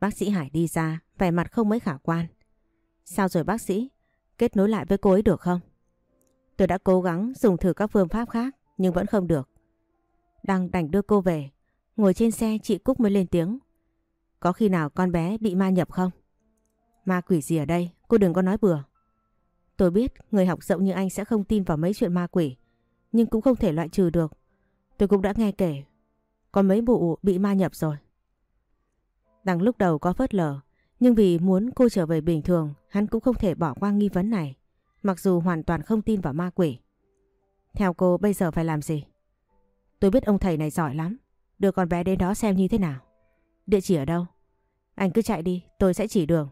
Bác sĩ Hải đi ra, vẻ mặt không mấy khả quan. Sao rồi bác sĩ? Kết nối lại với cô ấy được không? Tôi đã cố gắng dùng thử các phương pháp khác nhưng vẫn không được. Đang đành đưa cô về. Ngồi trên xe chị Cúc mới lên tiếng. Có khi nào con bé bị ma nhập không? Ma quỷ gì ở đây? Cô đừng có nói bừa. Tôi biết người học rộng như anh sẽ không tin vào mấy chuyện ma quỷ. Nhưng cũng không thể loại trừ được. Tôi cũng đã nghe kể. Có mấy vụ bị ma nhập rồi. Đằng lúc đầu có phớt lờ. Nhưng vì muốn cô trở về bình thường, hắn cũng không thể bỏ qua nghi vấn này. Mặc dù hoàn toàn không tin vào ma quỷ. Theo cô bây giờ phải làm gì? Tôi biết ông thầy này giỏi lắm. Đưa con bé đến đó xem như thế nào. Địa chỉ ở đâu? Anh cứ chạy đi, tôi sẽ chỉ đường.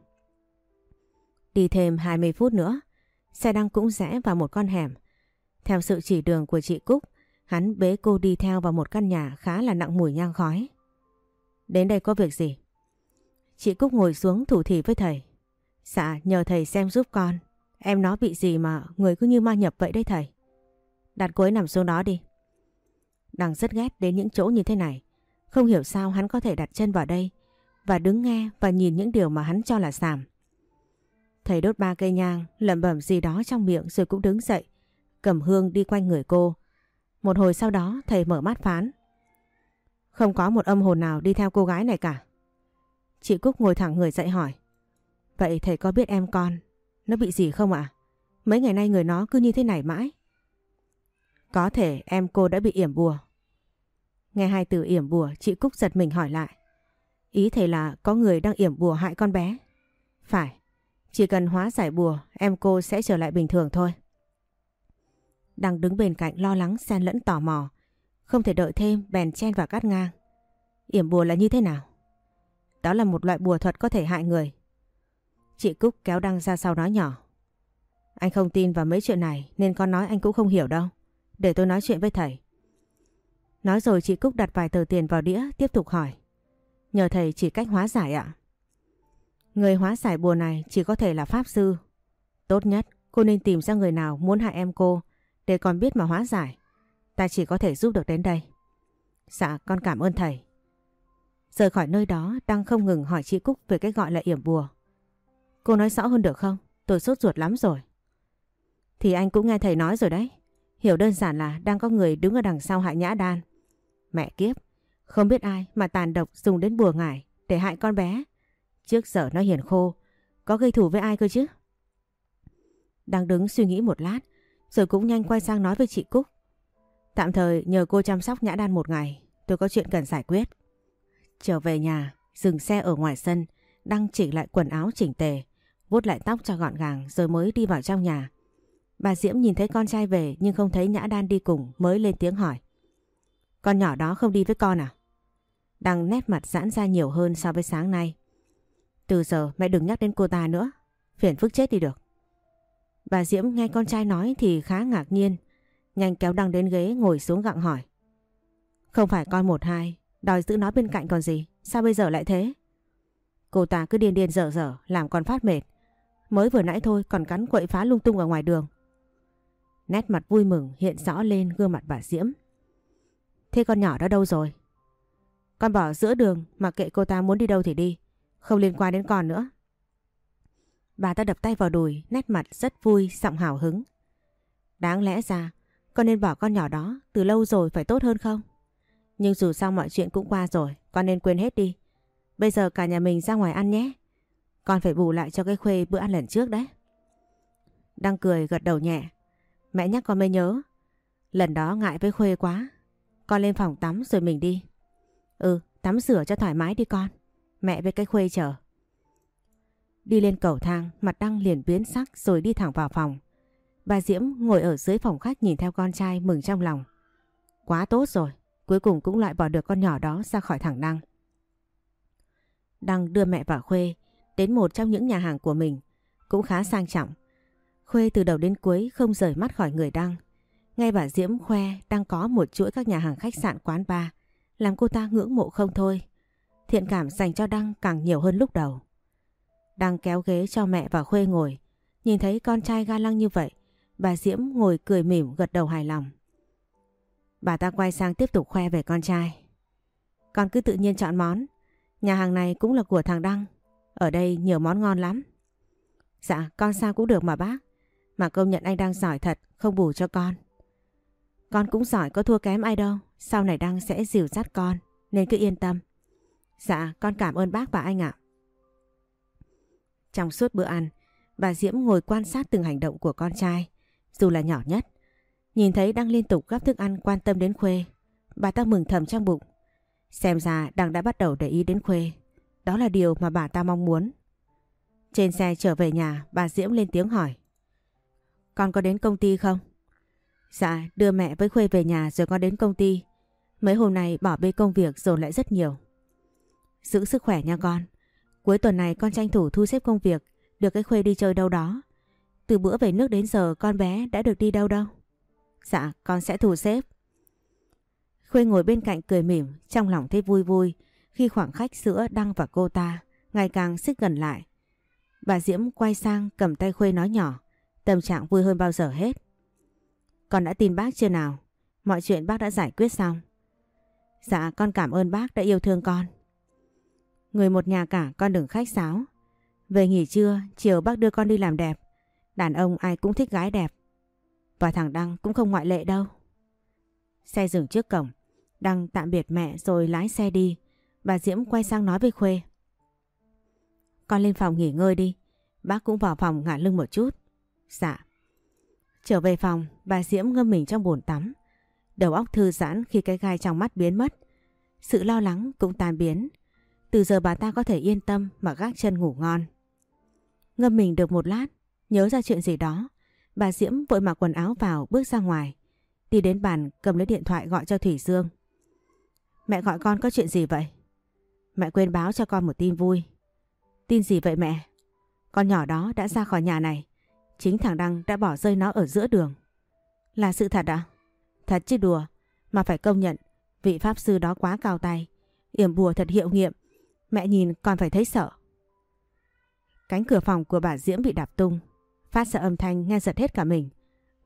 Đi thêm 20 phút nữa, xe đăng cũng rẽ vào một con hẻm. Theo sự chỉ đường của chị Cúc, hắn bế cô đi theo vào một căn nhà khá là nặng mùi nhang khói. Đến đây có việc gì? Chị Cúc ngồi xuống thủ thỉ với thầy. Dạ, nhờ thầy xem giúp con. Em nó bị gì mà người cứ như ma nhập vậy đấy thầy. Đặt cô ấy nằm xuống đó đi. Đằng rất ghét đến những chỗ như thế này. Không hiểu sao hắn có thể đặt chân vào đây và đứng nghe và nhìn những điều mà hắn cho là sàm. Thầy đốt ba cây nhang, lẩm bẩm gì đó trong miệng rồi cũng đứng dậy, cầm hương đi quanh người cô. Một hồi sau đó thầy mở mắt phán. Không có một âm hồn nào đi theo cô gái này cả. Chị Cúc ngồi thẳng người dậy hỏi. Vậy thầy có biết em con, nó bị gì không ạ? Mấy ngày nay người nó cứ như thế này mãi. Có thể em cô đã bị yểm bùa. Nghe hai từ yểm bùa, chị Cúc giật mình hỏi lại. Ý thầy là có người đang yểm bùa hại con bé. Phải, chỉ cần hóa giải bùa, em cô sẽ trở lại bình thường thôi. Đang đứng bên cạnh lo lắng xen lẫn tò mò. Không thể đợi thêm bèn chen vào cắt ngang. Yểm bùa là như thế nào? Đó là một loại bùa thuật có thể hại người. Chị Cúc kéo Đăng ra sau nói nhỏ. Anh không tin vào mấy chuyện này nên con nói anh cũng không hiểu đâu. Để tôi nói chuyện với thầy. Nói rồi chị Cúc đặt vài tờ tiền vào đĩa tiếp tục hỏi. Nhờ thầy chỉ cách hóa giải ạ. Người hóa giải bùa này chỉ có thể là Pháp Sư. Tốt nhất cô nên tìm ra người nào muốn hại em cô để còn biết mà hóa giải. Ta chỉ có thể giúp được đến đây. Dạ con cảm ơn thầy. Rời khỏi nơi đó đang không ngừng hỏi chị Cúc về cái gọi là yểm bùa. Cô nói rõ hơn được không? Tôi sốt ruột lắm rồi. Thì anh cũng nghe thầy nói rồi đấy. Hiểu đơn giản là đang có người đứng ở đằng sau hại nhã đan. Mẹ kiếp, không biết ai mà tàn độc dùng đến bùa ngải để hại con bé. Trước giờ nó hiền khô, có gây thù với ai cơ chứ? Đang đứng suy nghĩ một lát, rồi cũng nhanh quay sang nói với chị Cúc. Tạm thời nhờ cô chăm sóc nhã đan một ngày, tôi có chuyện cần giải quyết. Trở về nhà, dừng xe ở ngoài sân, đăng chỉnh lại quần áo chỉnh tề, vuốt lại tóc cho gọn gàng rồi mới đi vào trong nhà. Bà Diễm nhìn thấy con trai về nhưng không thấy Nhã Đan đi cùng mới lên tiếng hỏi. Con nhỏ đó không đi với con à? Đăng nét mặt giãn ra nhiều hơn so với sáng nay. Từ giờ mẹ đừng nhắc đến cô ta nữa. Phiền phức chết đi được. Bà Diễm nghe con trai nói thì khá ngạc nhiên. Nhanh kéo Đăng đến ghế ngồi xuống gặng hỏi. Không phải con một hai, đòi giữ nó bên cạnh còn gì. Sao bây giờ lại thế? Cô ta cứ điên điên dở dở làm con phát mệt. Mới vừa nãy thôi còn cắn quậy phá lung tung ở ngoài đường. Nét mặt vui mừng hiện rõ lên gương mặt bà Diễm. Thế con nhỏ đó đâu rồi? Con bỏ giữa đường mà kệ cô ta muốn đi đâu thì đi. Không liên quan đến con nữa. Bà ta đập tay vào đùi, nét mặt rất vui, giọng hào hứng. Đáng lẽ ra, con nên bỏ con nhỏ đó từ lâu rồi phải tốt hơn không? Nhưng dù sao mọi chuyện cũng qua rồi, con nên quên hết đi. Bây giờ cả nhà mình ra ngoài ăn nhé. Con phải bù lại cho cái khuê bữa ăn lần trước đấy. Đang cười gật đầu nhẹ. Mẹ nhắc con mới nhớ. Lần đó ngại với khuê quá. Con lên phòng tắm rồi mình đi. Ừ, tắm rửa cho thoải mái đi con. Mẹ với cái khuê chờ. Đi lên cầu thang, mặt Đăng liền biến sắc rồi đi thẳng vào phòng. Bà Diễm ngồi ở dưới phòng khách nhìn theo con trai mừng trong lòng. Quá tốt rồi, cuối cùng cũng loại bỏ được con nhỏ đó ra khỏi thẳng Đăng. Đăng đưa mẹ và Khuê đến một trong những nhà hàng của mình, cũng khá sang trọng. Khuê từ đầu đến cuối không rời mắt khỏi người Đăng. Ngay bà Diễm khoe đang có một chuỗi các nhà hàng khách sạn quán bar, làm cô ta ngưỡng mộ không thôi. Thiện cảm dành cho Đăng càng nhiều hơn lúc đầu. Đăng kéo ghế cho mẹ và Khuê ngồi, nhìn thấy con trai ga lăng như vậy, bà Diễm ngồi cười mỉm gật đầu hài lòng. Bà ta quay sang tiếp tục khoe về con trai. Con cứ tự nhiên chọn món, nhà hàng này cũng là của thằng Đăng, ở đây nhiều món ngon lắm. Dạ, con sao cũng được mà bác. Mà công nhận anh đang giỏi thật, không bù cho con. Con cũng giỏi có thua kém ai đâu, sau này Đăng sẽ dìu dắt con, nên cứ yên tâm. Dạ, con cảm ơn bác và anh ạ. Trong suốt bữa ăn, bà Diễm ngồi quan sát từng hành động của con trai, dù là nhỏ nhất. Nhìn thấy đang liên tục gắp thức ăn quan tâm đến Khuê, bà ta mừng thầm trong bụng. Xem ra đang đã bắt đầu để ý đến Khuê. Đó là điều mà bà ta mong muốn. Trên xe trở về nhà, bà Diễm lên tiếng hỏi. Con có đến công ty không? Dạ, đưa mẹ với Khuê về nhà rồi con đến công ty. Mấy hôm nay bỏ bê công việc rồi lại rất nhiều. Giữ sức khỏe nha con. Cuối tuần này con tranh thủ thu xếp công việc, được cái Khuê đi chơi đâu đó. Từ bữa về nước đến giờ con bé đã được đi đâu đâu? Dạ, con sẽ thu xếp. Khuê ngồi bên cạnh cười mỉm, trong lòng thấy vui vui khi khoảng khách giữa Đăng và cô ta ngày càng xích gần lại. Bà Diễm quay sang cầm tay Khuê nói nhỏ, tâm trạng vui hơn bao giờ hết. Con đã tin bác chưa nào? Mọi chuyện bác đã giải quyết xong. Dạ con cảm ơn bác đã yêu thương con. Người một nhà cả con đừng khách sáo. Về nghỉ trưa, chiều bác đưa con đi làm đẹp. Đàn ông ai cũng thích gái đẹp. Và thằng Đăng cũng không ngoại lệ đâu. Xe dừng trước cổng. Đăng tạm biệt mẹ rồi lái xe đi. Bà Diễm quay sang nói với Khuê. Con lên phòng nghỉ ngơi đi. Bác cũng vào phòng ngả lưng một chút. Dạ. Trở về phòng, bà Diễm ngâm mình trong bồn tắm. Đầu óc thư giãn khi cái gai trong mắt biến mất. Sự lo lắng cũng tan biến. Từ giờ bà ta có thể yên tâm mà gác chân ngủ ngon. Ngâm mình được một lát, nhớ ra chuyện gì đó. Bà Diễm vội mặc quần áo vào bước ra ngoài. Đi đến bàn cầm lấy điện thoại gọi cho Thủy Dương. Mẹ gọi con có chuyện gì vậy? Mẹ quên báo cho con một tin vui. Tin gì vậy mẹ? Con nhỏ đó đã ra khỏi nhà này. Chính thằng Đăng đã bỏ rơi nó ở giữa đường. Là sự thật à? Thật chứ đùa. Mà phải công nhận, vị pháp sư đó quá cao tay. Yểm bùa thật hiệu nghiệm. Mẹ nhìn con phải thấy sợ. Cánh cửa phòng của bà Diễm bị đạp tung. Phát ra âm thanh nghe giật hết cả mình.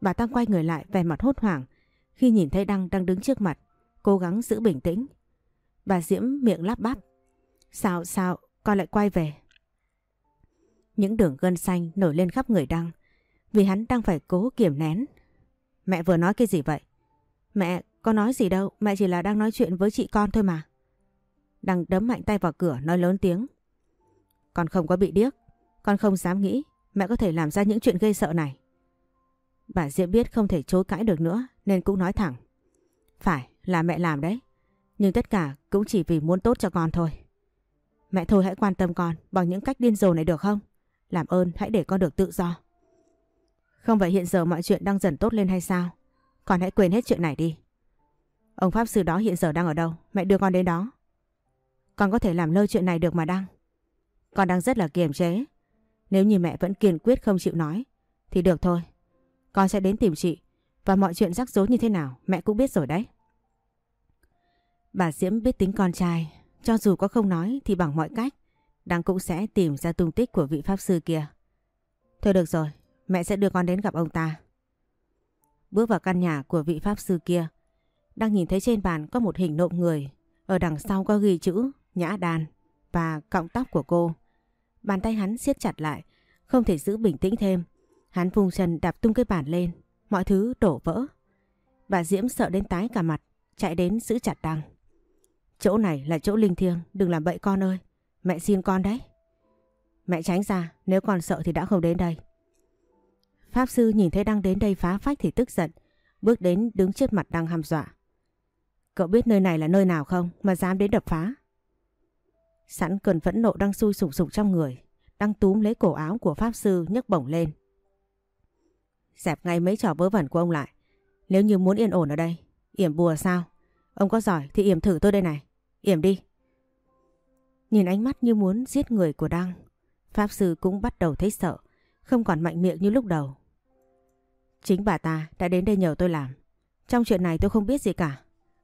Bà tăng quay người lại vẻ mặt hốt hoảng khi nhìn thấy Đăng đang đứng trước mặt, cố gắng giữ bình tĩnh. Bà Diễm miệng lắp bắp. Sao sao con lại quay về? Những đường gân xanh nổi lên khắp người Đăng vì hắn đang phải cố kiềm nén. Mẹ vừa nói cái gì vậy? Mẹ, con nói gì đâu, mẹ chỉ là đang nói chuyện với chị con thôi mà đang đấm mạnh tay vào cửa nói lớn tiếng. Con không có bị điếc, con không dám nghĩ mẹ có thể làm ra những chuyện gây sợ này. Bà Diễm biết không thể chối cãi được nữa nên cũng nói thẳng. Phải, là mẹ làm đấy. Nhưng tất cả cũng chỉ vì muốn tốt cho con thôi. Mẹ thôi hãy quan tâm con bằng những cách điên rồ này được không? Làm ơn hãy để con được tự do. Không phải hiện giờ mọi chuyện đang dần tốt lên hay sao? Con hãy quên hết chuyện này đi. Ông Pháp Sư đó hiện giờ đang ở đâu? Mẹ đưa con đến đó. Con có thể làm lơ chuyện này được mà Đăng. Con đang rất là kiềm chế. Nếu như mẹ vẫn kiên quyết không chịu nói, thì được thôi. Con sẽ đến tìm chị. Và mọi chuyện rắc rối như thế nào mẹ cũng biết rồi đấy. Bà Diễm biết tính con trai. Cho dù có không nói thì bằng mọi cách, Đăng cũng sẽ tìm ra tung tích của vị Pháp Sư kia. Thôi được rồi, mẹ sẽ đưa con đến gặp ông ta. Bước vào căn nhà của vị Pháp Sư kia, đang nhìn thấy trên bàn có một hình nộm người, ở đằng sau có ghi chữ Nhã Đàn và cọng tóc của cô. Bàn tay hắn siết chặt lại, không thể giữ bình tĩnh thêm. Hắn vùng chân đạp tung cái bàn lên, mọi thứ đổ vỡ. Bà Diễm sợ đến tái cả mặt, chạy đến giữ chặt đằng Chỗ này là chỗ linh thiêng, đừng làm bậy con ơi. Mẹ xin con đấy. Mẹ tránh ra, nếu con sợ thì đã không đến đây. Pháp sư nhìn thấy đang đến đây phá phách thì tức giận, bước đến đứng trước mặt đang hăm dọa. Cậu biết nơi này là nơi nào không mà dám đến đập phá? Sẵn cơn phẫn nộ đang sôi sục sục trong người, đang túm lấy cổ áo của Pháp Sư nhấc bổng lên. Dẹp ngay mấy trò vớ vẩn của ông lại. Nếu như muốn yên ổn ở đây, yểm bùa sao? Ông có giỏi thì yểm thử tôi đây này. Yểm đi. Nhìn ánh mắt như muốn giết người của Đăng, Pháp Sư cũng bắt đầu thấy sợ, không còn mạnh miệng như lúc đầu. Chính bà ta đã đến đây nhờ tôi làm. Trong chuyện này tôi không biết gì cả.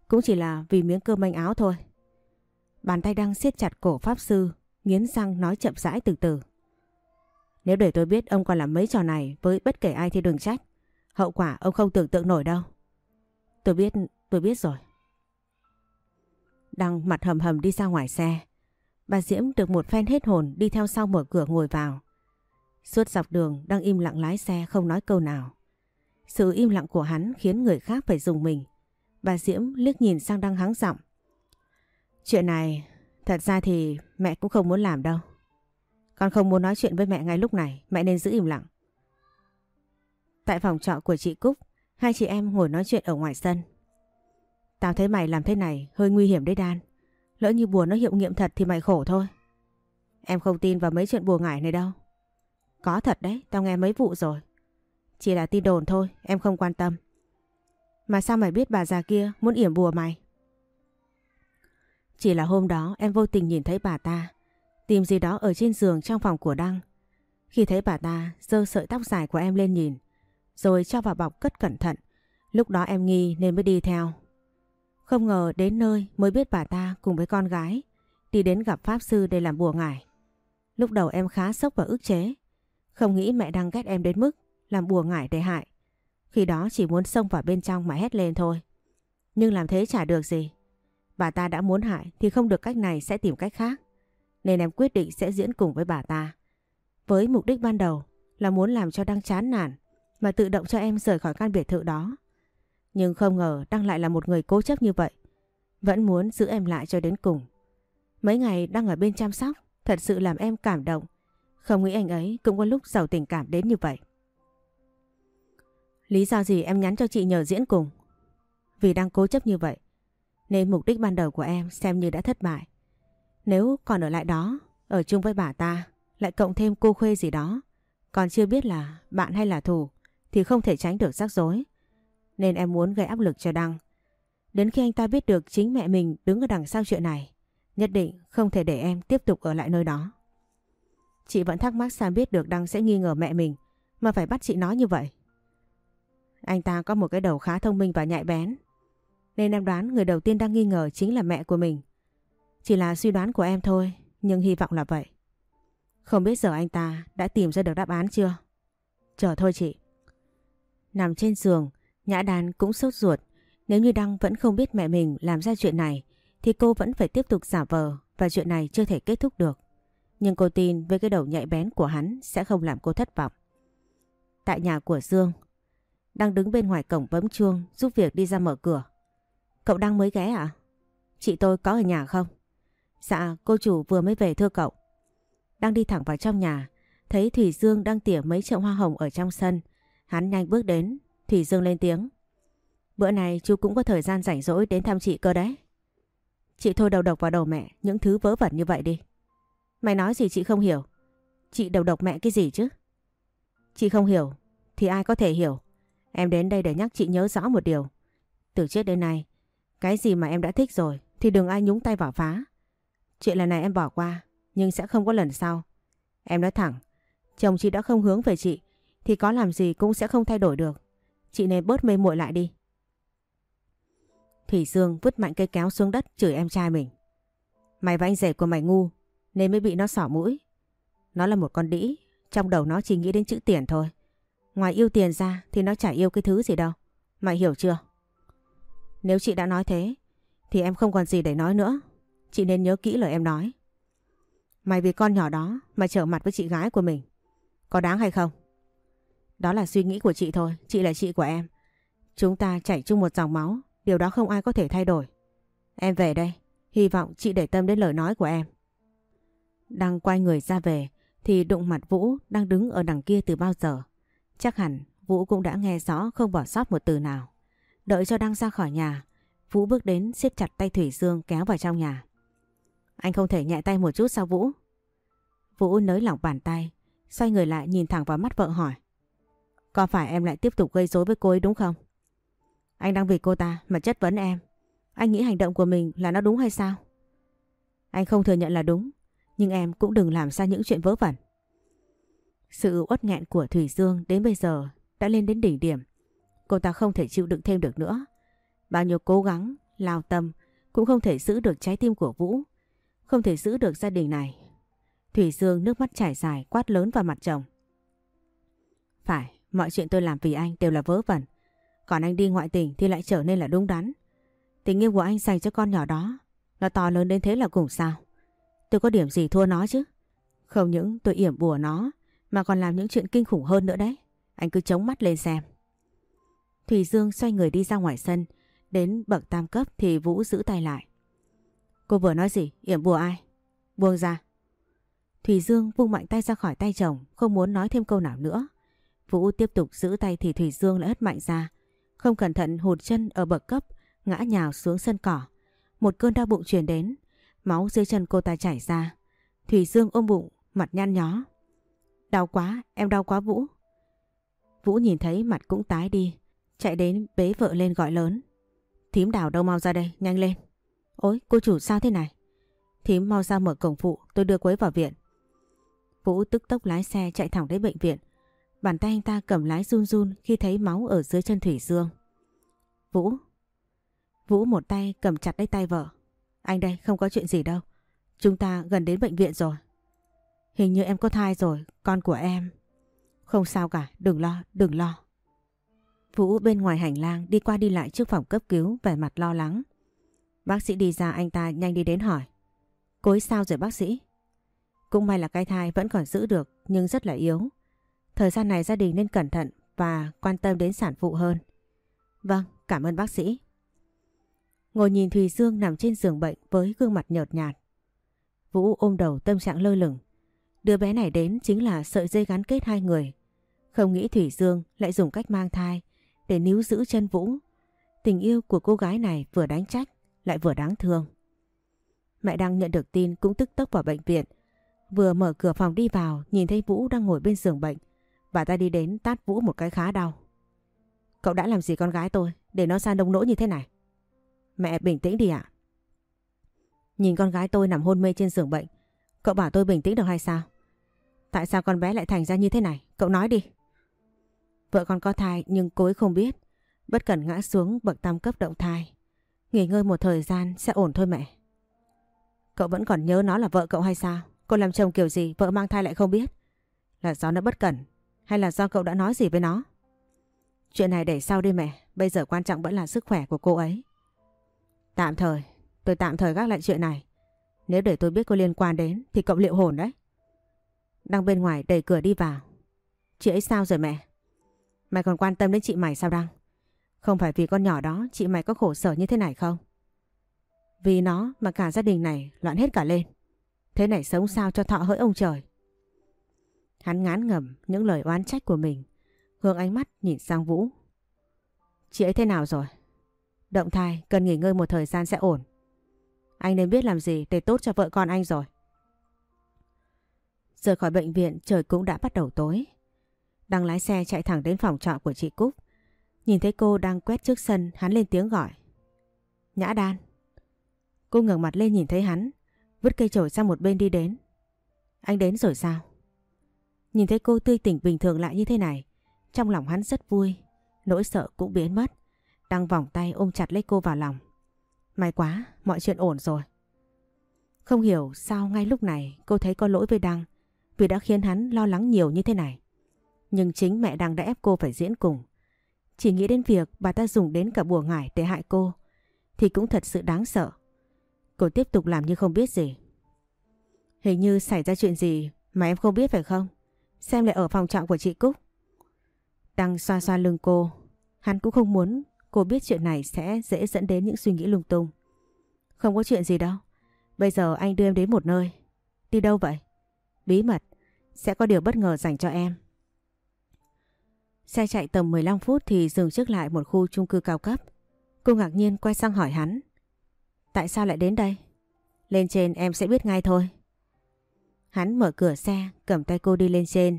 Cũng chỉ là vì miếng cơm manh áo thôi. Bàn tay đang siết chặt cổ Pháp Sư, nghiến răng nói chậm rãi từ từ. Nếu để tôi biết ông còn làm mấy trò này với bất kể ai thì đừng trách. Hậu quả ông không tưởng tượng nổi đâu. Tôi biết, tôi biết rồi. Đăng mặt hầm hầm đi ra ngoài xe. Bà Diễm được một phen hết hồn đi theo sau mở cửa ngồi vào. Suốt dọc đường đang im lặng lái xe không nói câu nào. Sự im lặng của hắn khiến người khác phải dùng mình. Bà Diễm liếc nhìn sang Đăng hắng giọng. Chuyện này thật ra thì mẹ cũng không muốn làm đâu. Con không muốn nói chuyện với mẹ ngay lúc này, mẹ nên giữ im lặng. Tại phòng trọ của chị Cúc, hai chị em ngồi nói chuyện ở ngoài sân. Tao thấy mày làm thế này hơi nguy hiểm đấy Đan. Lỡ như bùa nó hiệu nghiệm thật thì mày khổ thôi. Em không tin vào mấy chuyện bùa ngải này đâu. Có thật đấy, tao nghe mấy vụ rồi. Chỉ là tin đồn thôi, em không quan tâm. Mà sao mày biết bà già kia muốn yểm bùa mày? Chỉ là hôm đó em vô tình nhìn thấy bà ta tìm gì đó ở trên giường trong phòng của Đăng. Khi thấy bà ta dơ sợi tóc dài của em lên nhìn, rồi cho vào bọc cất cẩn thận. Lúc đó em nghi nên mới đi theo. Không ngờ đến nơi mới biết bà ta cùng với con gái đi đến gặp Pháp Sư để làm bùa ngải. Lúc đầu em khá sốc và ức chế. Không nghĩ mẹ đang ghét em đến mức làm bùa ngải để hại. Khi đó chỉ muốn xông vào bên trong mà hét lên thôi. Nhưng làm thế chả được gì. Bà ta đã muốn hại thì không được cách này sẽ tìm cách khác. Nên em quyết định sẽ diễn cùng với bà ta. Với mục đích ban đầu là muốn làm cho Đăng chán nản mà tự động cho em rời khỏi căn biệt thự đó. Nhưng không ngờ Đăng lại là một người cố chấp như vậy. Vẫn muốn giữ em lại cho đến cùng. Mấy ngày đăng ở bên chăm sóc, thật sự làm em cảm động. Không nghĩ anh ấy cũng có lúc giàu tình cảm đến như vậy. Lý do gì em nhắn cho chị nhờ diễn cùng? Vì đang cố chấp như vậy, nên mục đích ban đầu của em xem như đã thất bại. Nếu còn ở lại đó, ở chung với bà ta, lại cộng thêm cô khuê gì đó, còn chưa biết là bạn hay là thù, thì không thể tránh được rắc rối. Nên em muốn gây áp lực cho Đăng. Đến khi anh ta biết được chính mẹ mình đứng ở đằng sau chuyện này, nhất định không thể để em tiếp tục ở lại nơi đó. Chị vẫn thắc mắc sao biết được Đăng sẽ nghi ngờ mẹ mình mà phải bắt chị nói như vậy. Anh ta có một cái đầu khá thông minh và nhạy bén. Nên em đoán người đầu tiên đang nghi ngờ chính là mẹ của mình. Chỉ là suy đoán của em thôi, nhưng hy vọng là vậy. Không biết giờ anh ta đã tìm ra được đáp án chưa? Chờ thôi chị. Nằm trên giường, Nhã Đan cũng sốt ruột. Nếu như Đăng vẫn không biết mẹ mình làm ra chuyện này, thì cô vẫn phải tiếp tục giả vờ và chuyện này chưa thể kết thúc được. Nhưng cô tin với cái đầu nhạy bén của hắn sẽ không làm cô thất vọng. Tại nhà của Dương, đang đứng bên ngoài cổng bấm chuông giúp việc đi ra mở cửa. Cậu đang mới ghé à? Chị tôi có ở nhà không? Dạ, cô chủ vừa mới về thưa cậu. Đang đi thẳng vào trong nhà, thấy Thủy Dương đang tỉa mấy chậu hoa hồng ở trong sân. Hắn nhanh bước đến, Thủy Dương lên tiếng. Bữa này chú cũng có thời gian rảnh rỗi đến thăm chị cơ đấy. Chị thôi đầu độc vào đầu mẹ những thứ vớ vẩn như vậy đi. Mày nói gì chị không hiểu. Chị đầu độc mẹ cái gì chứ? Chị không hiểu thì ai có thể hiểu. Em đến đây để nhắc chị nhớ rõ một điều. Từ trước đến nay, cái gì mà em đã thích rồi thì đừng ai nhúng tay vào phá. Chuyện lần này em bỏ qua, nhưng sẽ không có lần sau. Em nói thẳng, chồng chị đã không hướng về chị, thì có làm gì cũng sẽ không thay đổi được. Chị nên bớt mê muội lại đi. Thủy Dương vứt mạnh cây kéo xuống đất chửi em trai mình. Mày và anh rể của mày ngu, nên mới bị nó xỏ mũi. Nó là một con đĩ, trong đầu nó chỉ nghĩ đến chữ tiền thôi. Ngoài yêu tiền ra thì nó chả yêu cái thứ gì đâu. Mày hiểu chưa? Nếu chị đã nói thế, thì em không còn gì để nói nữa. Chị nên nhớ kỹ lời em nói. Mày vì con nhỏ đó mà trở mặt với chị gái của mình. Có đáng hay không? Đó là suy nghĩ của chị thôi, chị là chị của em. Chúng ta chảy chung một dòng máu, điều đó không ai có thể thay đổi. Em về đây, hy vọng chị để tâm đến lời nói của em. Đang quay người ra về, thì đụng mặt Vũ đang đứng ở đằng kia từ bao giờ. Chắc hẳn Vũ cũng đã nghe rõ không bỏ sót một từ nào. Đợi cho Đăng ra khỏi nhà, Vũ bước đến siết chặt tay Thủy Dương kéo vào trong nhà. Anh không thể nhẹ tay một chút sao Vũ? Vũ nới lỏng bàn tay, xoay người lại nhìn thẳng vào mắt vợ hỏi. Có phải em lại tiếp tục gây rối với cô ấy đúng không? Anh đang vì cô ta mà chất vấn em. Anh nghĩ hành động của mình là nó đúng hay sao? Anh không thừa nhận là đúng, nhưng em cũng đừng làm ra những chuyện vớ vẩn. Sự uất nghẹn của Thủy Dương đến bây giờ đã lên đến đỉnh điểm. Cô ta không thể chịu đựng thêm được nữa. Bao nhiêu cố gắng, lao tâm cũng không thể giữ được trái tim của Vũ. Không thể giữ được gia đình này. Thủy Dương nước mắt chảy dài quát lớn vào mặt chồng. Phải, mọi chuyện tôi làm vì anh đều là vớ vẩn. Còn anh đi ngoại tình thì lại trở nên là đúng đắn. Tình yêu của anh dành cho con nhỏ đó, nó to lớn đến thế là cùng sao. Tôi có điểm gì thua nó chứ? Không những tôi yểm bùa nó, mà còn làm những chuyện kinh khủng hơn nữa đấy. Anh cứ chống mắt lên xem. Thủy Dương xoay người đi ra ngoài sân. Đến bậc tam cấp thì Vũ giữ tay lại. Cô vừa nói gì? Yểm bùa ai? Buông ra. Thủy Dương vung mạnh tay ra khỏi tay chồng, không muốn nói thêm câu nào nữa. Vũ tiếp tục giữ tay thì Thủy Dương lại hất mạnh ra. Không cẩn thận hụt chân ở bậc cấp, ngã nhào xuống sân cỏ. Một cơn đau bụng truyền đến, máu dưới chân cô ta chảy ra. Thủy Dương ôm bụng, mặt nhăn nhó. Đau quá, em đau quá Vũ. Vũ nhìn thấy mặt cũng tái đi, chạy đến bế vợ lên gọi lớn. Thím đào đâu mau ra đây, nhanh lên. Ôi, cô chủ sao thế này? Thím mau ra mở cổng phụ, tôi đưa quấy vào viện. Vũ tức tốc lái xe chạy thẳng đến bệnh viện. Bàn tay anh ta cầm lái run run khi thấy máu ở dưới chân Thủy Dương. Vũ. Vũ một tay cầm chặt lấy tay vợ. Anh đây, không có chuyện gì đâu. Chúng ta gần đến bệnh viện rồi. Hình như em có thai rồi, con của em. Không sao cả, đừng lo, đừng lo. Vũ bên ngoài hành lang đi qua đi lại trước phòng cấp cứu vẻ mặt lo lắng. Bác sĩ đi ra anh ta nhanh đi đến hỏi. Cô ấy sao rồi bác sĩ? Cũng may là cái thai vẫn còn giữ được nhưng rất là yếu. Thời gian này gia đình nên cẩn thận và quan tâm đến sản phụ hơn. Vâng, cảm ơn bác sĩ. Ngồi nhìn Thùy Dương nằm trên giường bệnh với gương mặt nhợt nhạt. Vũ ôm đầu tâm trạng lơ lửng. Đứa bé này đến chính là sợi dây gắn kết hai người. Không nghĩ Thủy Dương lại dùng cách mang thai để níu giữ chân Vũ. Tình yêu của cô gái này vừa đánh trách, lại vừa đáng thương. Mẹ đang nhận được tin cũng tức tốc vào bệnh viện. Vừa mở cửa phòng đi vào, nhìn thấy Vũ đang ngồi bên giường bệnh. Bà ta đi đến tát Vũ một cái khá đau. Cậu đã làm gì con gái tôi, để nó ra đông nỗi như thế này? Mẹ bình tĩnh đi ạ. Nhìn con gái tôi nằm hôn mê trên giường bệnh. Cậu bảo tôi bình tĩnh được hay sao? Tại sao con bé lại thành ra như thế này? Cậu nói đi. Vợ con có thai nhưng cô ấy không biết. Bất cẩn ngã xuống bậc tam cấp động thai. Nghỉ ngơi một thời gian sẽ ổn thôi mẹ. Cậu vẫn còn nhớ nó là vợ cậu hay sao? Cô làm chồng kiểu gì vợ mang thai lại không biết? Là do nó bất cẩn hay là do cậu đã nói gì với nó? Chuyện này để sau đi mẹ. Bây giờ quan trọng vẫn là sức khỏe của cô ấy. Tạm thời. Tôi tạm thời gác lại chuyện này. Nếu để tôi biết cô liên quan đến thì cậu liệu hồn đấy. Đang bên ngoài đẩy cửa đi vào. Chị ấy sao rồi mẹ? Mày còn quan tâm đến chị mày sao Đăng? Không phải vì con nhỏ đó chị mày có khổ sở như thế này không? Vì nó mà cả gia đình này loạn hết cả lên. Thế này sống sao cho thọ hỡi ông trời. Hắn ngán ngẩm những lời oán trách của mình. Hướng ánh mắt nhìn sang Vũ. Chị ấy thế nào rồi? Động thai, cần nghỉ ngơi một thời gian sẽ ổn. Anh nên biết làm gì để tốt cho vợ con anh rồi. Rời khỏi bệnh viện, trời cũng đã bắt đầu tối. Đang lái xe chạy thẳng đến phòng trọ của chị Cúc. Nhìn thấy cô đang quét trước sân hắn lên tiếng gọi. Nhã đan. Cô ngẩng mặt lên nhìn thấy hắn. Vứt cây chổi sang một bên đi đến. Anh đến rồi sao? Nhìn thấy cô tươi tỉnh bình thường lại như thế này. Trong lòng hắn rất vui. Nỗi sợ cũng biến mất. Đang vòng tay ôm chặt lấy cô vào lòng. May quá, mọi chuyện ổn rồi. Không hiểu sao ngay lúc này cô thấy có lỗi với Đăng vì đã khiến hắn lo lắng nhiều như thế này. Nhưng chính mẹ đang đã ép cô phải diễn cùng. Chỉ nghĩ đến việc bà ta dùng đến cả bùa ngải để hại cô, thì cũng thật sự đáng sợ. Cô tiếp tục làm như không biết gì. Hình như xảy ra chuyện gì mà em không biết phải không? Xem lại ở phòng trọ của chị Cúc. Đăng xoa xoa lưng cô. Hắn cũng không muốn cô biết chuyện này sẽ dễ dẫn đến những suy nghĩ lung tung. Không có chuyện gì đâu. Bây giờ anh đưa em đến một nơi. Đi đâu vậy? Bí mật. Sẽ có điều bất ngờ dành cho em. Xe chạy tầm 15 phút thì dừng trước lại một khu chung cư cao cấp. Cô ngạc nhiên quay sang hỏi hắn. Tại sao lại đến đây? Lên trên em sẽ biết ngay thôi. Hắn mở cửa xe, cầm tay cô đi lên trên.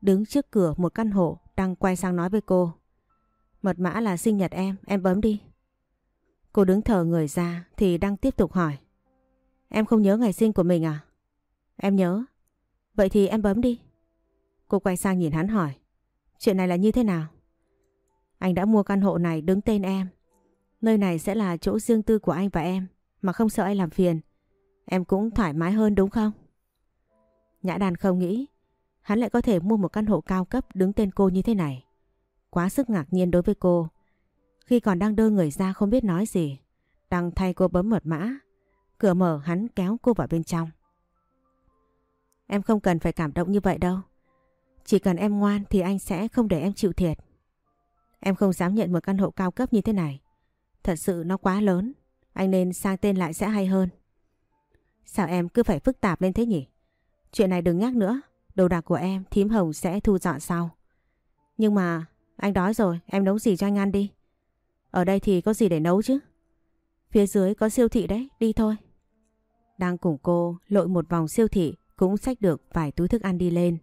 Đứng trước cửa một căn hộ, đang quay sang nói với cô. Mật mã là sinh nhật em, em bấm đi. Cô đứng thở người ra thì đang tiếp tục hỏi. Em không nhớ ngày sinh của mình à? Em nhớ. Vậy thì em bấm đi. Cô quay sang nhìn hắn hỏi. Chuyện này là như thế nào? Anh đã mua căn hộ này đứng tên em. Nơi này sẽ là chỗ riêng tư của anh và em, mà không sợ anh làm phiền. Em cũng thoải mái hơn đúng không? Nhã đàn không nghĩ hắn lại có thể mua một căn hộ cao cấp đứng tên cô như thế này. Quá sức ngạc nhiên đối với cô. Khi còn đang đơ người ra không biết nói gì. Đang thay cô bấm mật mã. Cửa mở hắn kéo cô vào bên trong. Em không cần phải cảm động như vậy đâu. Chỉ cần em ngoan thì anh sẽ không để em chịu thiệt. Em không dám nhận một căn hộ cao cấp như thế này. Thật sự nó quá lớn. Anh nên sang tên lại sẽ hay hơn. Sao em cứ phải phức tạp lên thế nhỉ? Chuyện này đừng nhắc nữa. Đồ đạc của em thím hồng sẽ thu dọn sau. Nhưng mà anh đói rồi, em nấu gì cho anh ăn đi. Ở đây thì có gì để nấu chứ? Phía dưới có siêu thị đấy, đi thôi. Đang cùng cô lội một vòng siêu thị cũng xách được vài túi thức ăn đi lên.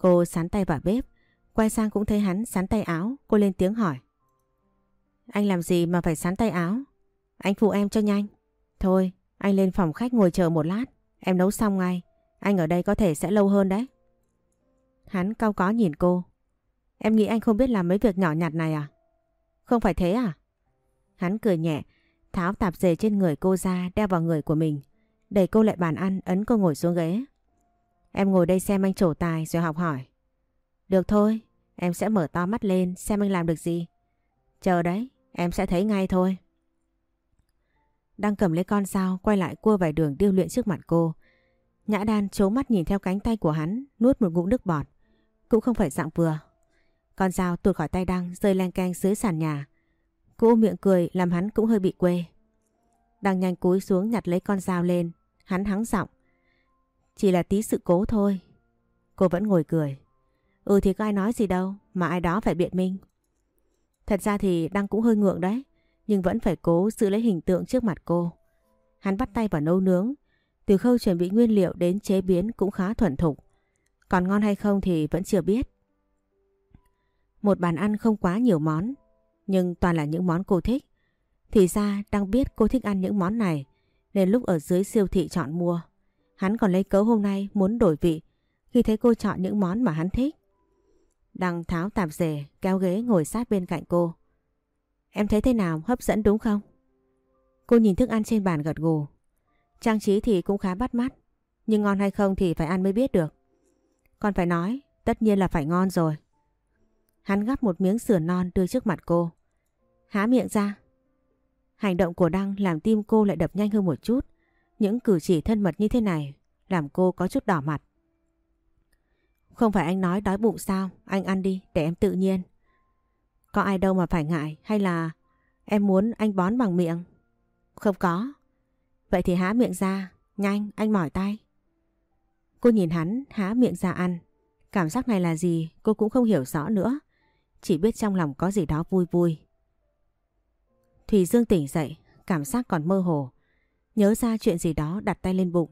Cô sán tay vào bếp, quay sang cũng thấy hắn sán tay áo, cô lên tiếng hỏi. Anh làm gì mà phải sán tay áo? Anh phụ em cho nhanh. Thôi, anh lên phòng khách ngồi chờ một lát, em nấu xong ngay. Anh ở đây có thể sẽ lâu hơn đấy. Hắn cao có nhìn cô. Em nghĩ anh không biết làm mấy việc nhỏ nhặt này à? Không phải thế à? Hắn cười nhẹ, tháo tạp dề trên người cô ra đeo vào người của mình. Đẩy cô lại bàn ăn, ấn cô ngồi xuống ghế. Em ngồi đây xem anh trổ tài rồi học hỏi. Được thôi, em sẽ mở to mắt lên xem anh làm được gì. Chờ đấy, em sẽ thấy ngay thôi. Đang cầm lấy con dao quay lại cua vài đường điêu luyện trước mặt cô. Nhã đan trố mắt nhìn theo cánh tay của hắn nuốt một ngụm nước bọt. Cũng không phải dạng vừa. Con dao tuột khỏi tay Đăng rơi len canh dưới sàn nhà. Cô miệng cười làm hắn cũng hơi bị quê. Đăng nhanh cúi xuống nhặt lấy con dao lên. Hắn hắng giọng. Chỉ là tí sự cố thôi. Cô vẫn ngồi cười. Ừ thì có ai nói gì đâu, mà ai đó phải biện minh. Thật ra thì Đăng cũng hơi ngượng đấy. Nhưng vẫn phải cố giữ lấy hình tượng trước mặt cô. Hắn bắt tay vào nấu nướng. Từ khâu chuẩn bị nguyên liệu đến chế biến cũng khá thuần thục. Còn ngon hay không thì vẫn chưa biết. Một bàn ăn không quá nhiều món. Nhưng toàn là những món cô thích. Thì ra đang biết cô thích ăn những món này. Nên lúc ở dưới siêu thị chọn mua. Hắn còn lấy cớ hôm nay muốn đổi vị khi thấy cô chọn những món mà hắn thích. Đăng tháo tạp dề, kéo ghế ngồi sát bên cạnh cô. Em thấy thế nào, hấp dẫn đúng không? Cô nhìn thức ăn trên bàn gật gù. Trang trí thì cũng khá bắt mắt, nhưng ngon hay không thì phải ăn mới biết được. Còn phải nói, tất nhiên là phải ngon rồi. Hắn gắp một miếng sườn non đưa trước mặt cô. Há miệng ra. Hành động của Đăng làm tim cô lại đập nhanh hơn một chút. Những cử chỉ thân mật như thế này làm cô có chút đỏ mặt. Không phải anh nói đói bụng sao, anh ăn đi để em tự nhiên. Có ai đâu mà phải ngại hay là em muốn anh bón bằng miệng? Không có. Vậy thì há miệng ra, nhanh anh mỏi tay. Cô nhìn hắn há miệng ra ăn. Cảm giác này là gì cô cũng không hiểu rõ nữa. Chỉ biết trong lòng có gì đó vui vui. Thùy Dương tỉnh dậy, cảm giác còn mơ hồ. Nhớ ra chuyện gì đó đặt tay lên bụng.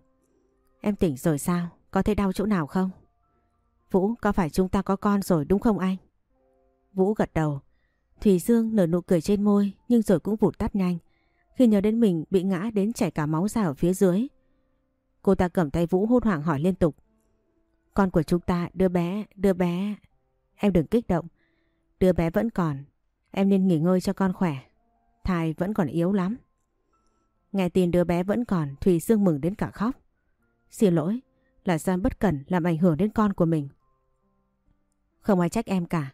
Em tỉnh rồi sao? Có thấy đau chỗ nào không? Vũ, có phải chúng ta có con rồi đúng không anh? Vũ gật đầu. Thùy Dương nở nụ cười trên môi nhưng rồi cũng vụt tắt nhanh. Khi nhớ đến mình bị ngã đến chảy cả máu ra ở phía dưới. Cô ta cầm tay Vũ hốt hoảng hỏi liên tục. Con của chúng ta, đứa bé, đứa bé. Em đừng kích động. Đứa bé vẫn còn. Em nên nghỉ ngơi cho con khỏe. Thai vẫn còn yếu lắm. Nghe tin đứa bé vẫn còn, Thùy Dương mừng đến cả khóc. Xin lỗi, là Giang bất cẩn làm ảnh hưởng đến con của mình. Không ai trách em cả.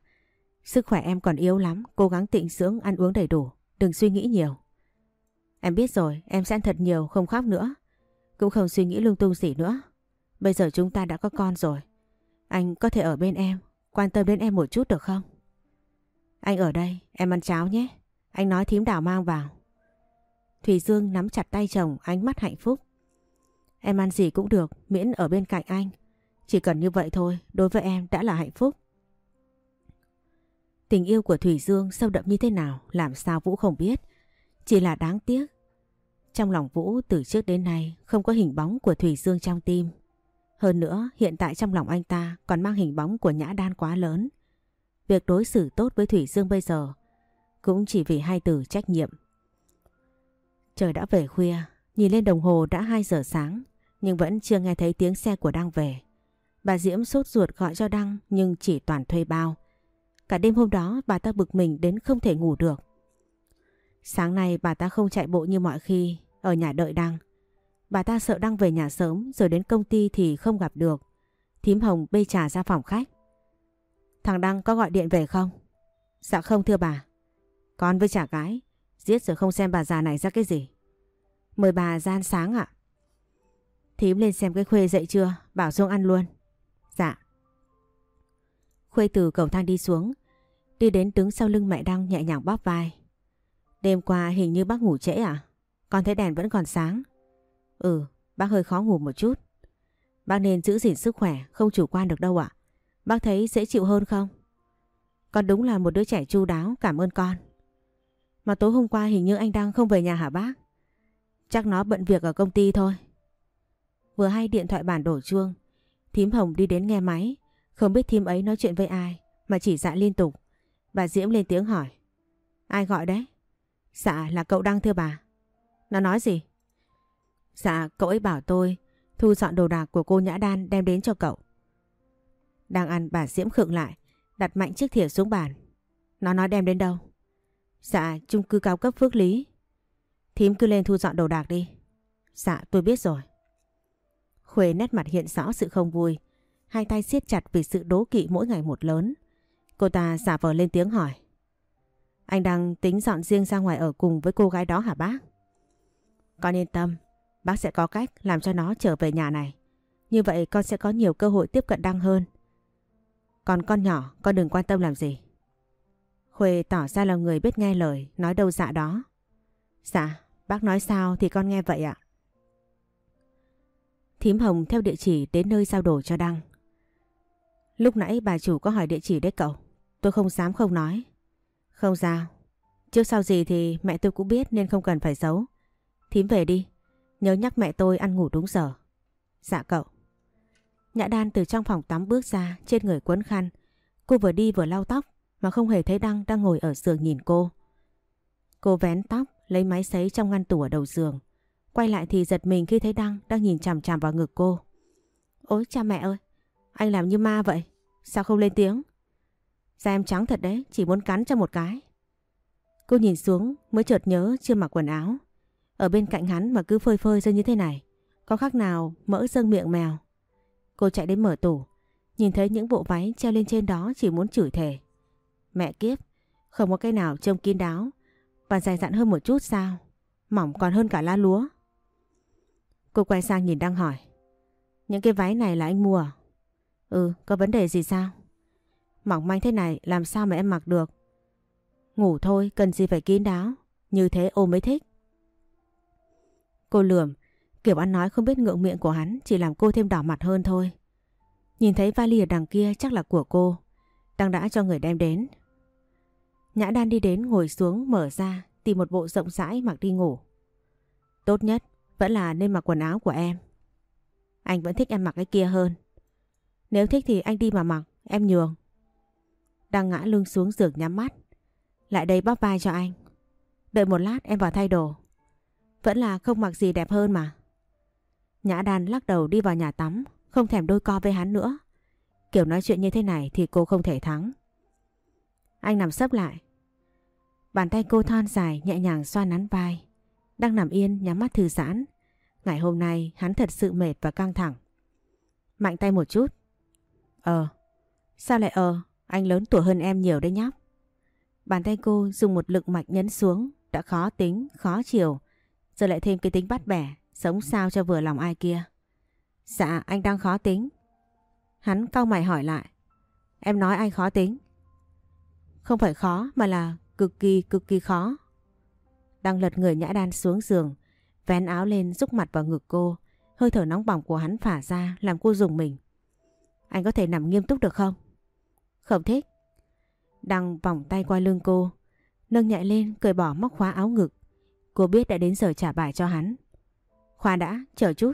Sức khỏe em còn yếu lắm, cố gắng tịnh dưỡng, ăn uống đầy đủ, đừng suy nghĩ nhiều. Em biết rồi, em sẽ ăn thật nhiều, không khóc nữa. Cũng không suy nghĩ lung tung gì nữa. Bây giờ chúng ta đã có con rồi. Anh có thể ở bên em, quan tâm đến em một chút được không? Anh ở đây, em ăn cháo nhé. Anh nói thím đảo mang vào. Thủy Dương nắm chặt tay chồng, ánh mắt hạnh phúc. Em ăn gì cũng được, miễn ở bên cạnh anh. Chỉ cần như vậy thôi, đối với em đã là hạnh phúc. Tình yêu của Thủy Dương sâu đậm như thế nào, làm sao Vũ không biết. Chỉ là đáng tiếc. Trong lòng Vũ từ trước đến nay không có hình bóng của Thủy Dương trong tim. Hơn nữa, hiện tại trong lòng anh ta còn mang hình bóng của Nhã Đan quá lớn. Việc đối xử tốt với Thủy Dương bây giờ cũng chỉ vì hai từ trách nhiệm. Trời đã về khuya, nhìn lên đồng hồ đã 2 giờ sáng, nhưng vẫn chưa nghe thấy tiếng xe của Đăng về. Bà Diễm sốt ruột gọi cho Đăng nhưng chỉ toàn thuê bao. Cả đêm hôm đó bà ta bực mình đến không thể ngủ được. Sáng nay bà ta không chạy bộ như mọi khi ở nhà đợi Đăng. Bà ta sợ Đăng về nhà sớm rồi đến công ty thì không gặp được. Thím Hồng bê trà ra phòng khách. Thằng Đăng có gọi điện về không? Dạ không thưa bà. Con với trả gái, giết rồi không xem bà già này ra cái gì. Mời bà gian sáng ạ. Thím lên xem cái khuê dậy chưa, bảo xuống ăn luôn. Dạ. Khuê từ cầu thang đi xuống, đi đến đứng sau lưng mẹ Đăng nhẹ nhàng bóp vai. Đêm qua hình như bác ngủ trễ à? Con thấy đèn vẫn còn sáng. Ừ, bác hơi khó ngủ một chút. Bác nên giữ gìn sức khỏe, không chủ quan được đâu ạ. Bác thấy dễ chịu hơn không? Con đúng là một đứa trẻ chu đáo, cảm ơn con. Mà tối hôm qua hình như anh đang không về nhà hả bác? Chắc nó bận việc ở công ty thôi. Vừa hay điện thoại bản đổ chuông, thím Hồng đi đến nghe máy, không biết thím ấy nói chuyện với ai mà chỉ dạ liên tục. Bà Diễm lên tiếng hỏi. Ai gọi đấy? Dạ là cậu Đăng thưa bà. Nó nói gì? Dạ cậu ấy bảo tôi thu dọn đồ đạc của cô Nhã Đan đem đến cho cậu. Đang ăn bà Diễm khựng lại, đặt mạnh chiếc thìa xuống bàn. Nó nói đem đến đâu? Dạ chung cư cao cấp Phước Lý. Thím cứ lên thu dọn đồ đạc đi. Dạ tôi biết rồi. Khuê nét mặt hiện rõ sự không vui. Hai tay siết chặt vì sự đố kỵ mỗi ngày một lớn. Cô ta giả vờ lên tiếng hỏi. Anh đang tính dọn riêng ra ngoài ở cùng với cô gái đó hả bác? Con yên tâm, bác sẽ có cách làm cho nó trở về nhà này. Như vậy con sẽ có nhiều cơ hội tiếp cận Đăng hơn. Còn con nhỏ, con đừng quan tâm làm gì. Khuê tỏ ra là người biết nghe lời, nói đâu dạ đó. Dạ, Bác nói sao thì con nghe vậy ạ. Thím Hồng theo địa chỉ đến nơi giao đồ cho Đăng. Lúc nãy bà chủ có hỏi địa chỉ đấy cậu. Tôi không dám không nói. Không sao. Trước sau gì thì mẹ tôi cũng biết nên không cần phải giấu. Thím về đi. Nhớ nhắc mẹ tôi ăn ngủ đúng giờ. Dạ cậu. Nhã Đan từ trong phòng tắm bước ra trên người quấn khăn. Cô vừa đi vừa lau tóc mà không hề thấy Đăng đang ngồi ở giường nhìn cô. Cô vén tóc lấy máy sấy trong ngăn tủ ở đầu giường. Quay lại thì giật mình khi thấy Đăng đang nhìn chằm chằm vào ngực cô. Ôi cha mẹ ơi, anh làm như ma vậy. Sao không lên tiếng? Da em trắng thật đấy, chỉ muốn cắn cho một cái. Cô nhìn xuống mới chợt nhớ chưa mặc quần áo. Ở bên cạnh hắn mà cứ phơi phơi ra như thế này. Có khác nào mỡ dâng miệng mèo. Cô chạy đến mở tủ. Nhìn thấy những bộ váy treo lên trên đó chỉ muốn chửi thề. Mẹ kiếp, không có cái nào trông kín đáo. Và dài dặn hơn một chút sao? Mỏng còn hơn cả lá lúa. Cô quay sang nhìn đang hỏi. Những cái váy này là anh mua à? Ừ, có vấn đề gì sao? Mỏng manh thế này làm sao mà em mặc được? Ngủ thôi, cần gì phải kín đáo. Như thế ô mới thích. Cô lườm, kiểu ăn nói không biết ngượng miệng của hắn chỉ làm cô thêm đỏ mặt hơn thôi. Nhìn thấy vali ở đằng kia chắc là của cô. Đang đã cho người đem đến. Nhã Đan đi đến ngồi xuống mở ra tìm một bộ rộng rãi mặc đi ngủ. Tốt nhất vẫn là nên mặc quần áo của em. Anh vẫn thích em mặc cái kia hơn. Nếu thích thì anh đi mà mặc, em nhường. Đang ngã lưng xuống giường nhắm mắt. Lại đây bóp vai cho anh. Đợi một lát em vào thay đồ. Vẫn là không mặc gì đẹp hơn mà. Nhã Đan lắc đầu đi vào nhà tắm, không thèm đôi co với hắn nữa. Kiểu nói chuyện như thế này thì cô không thể thắng. Anh nằm sấp lại. Bàn tay cô thon dài nhẹ nhàng xoa nắn vai. Đang nằm yên nhắm mắt thư giãn. Ngày hôm nay hắn thật sự mệt và căng thẳng. Mạnh tay một chút. Ờ. Sao lại ờ? Anh lớn tuổi hơn em nhiều đấy nhóc. Bàn tay cô dùng một lực mạnh nhấn xuống. Đã khó tính, khó chiều. Giờ lại thêm cái tính bắt bẻ. Sống sao cho vừa lòng ai kia. Dạ anh đang khó tính. Hắn cau mày hỏi lại. Em nói anh khó tính. Không phải khó mà là cực kỳ cực kỳ khó. Đang lật người nhã đan xuống giường, vén áo lên rúc mặt vào ngực cô. Hơi thở nóng bỏng của hắn phả ra làm cô dùng mình. Anh có thể nằm nghiêm túc được không? Không thích. Đăng vòng tay qua lưng cô, nâng nhẹ lên cởi bỏ móc khóa áo ngực. Cô biết đã đến giờ trả bài cho hắn. Khoa đã, chờ chút.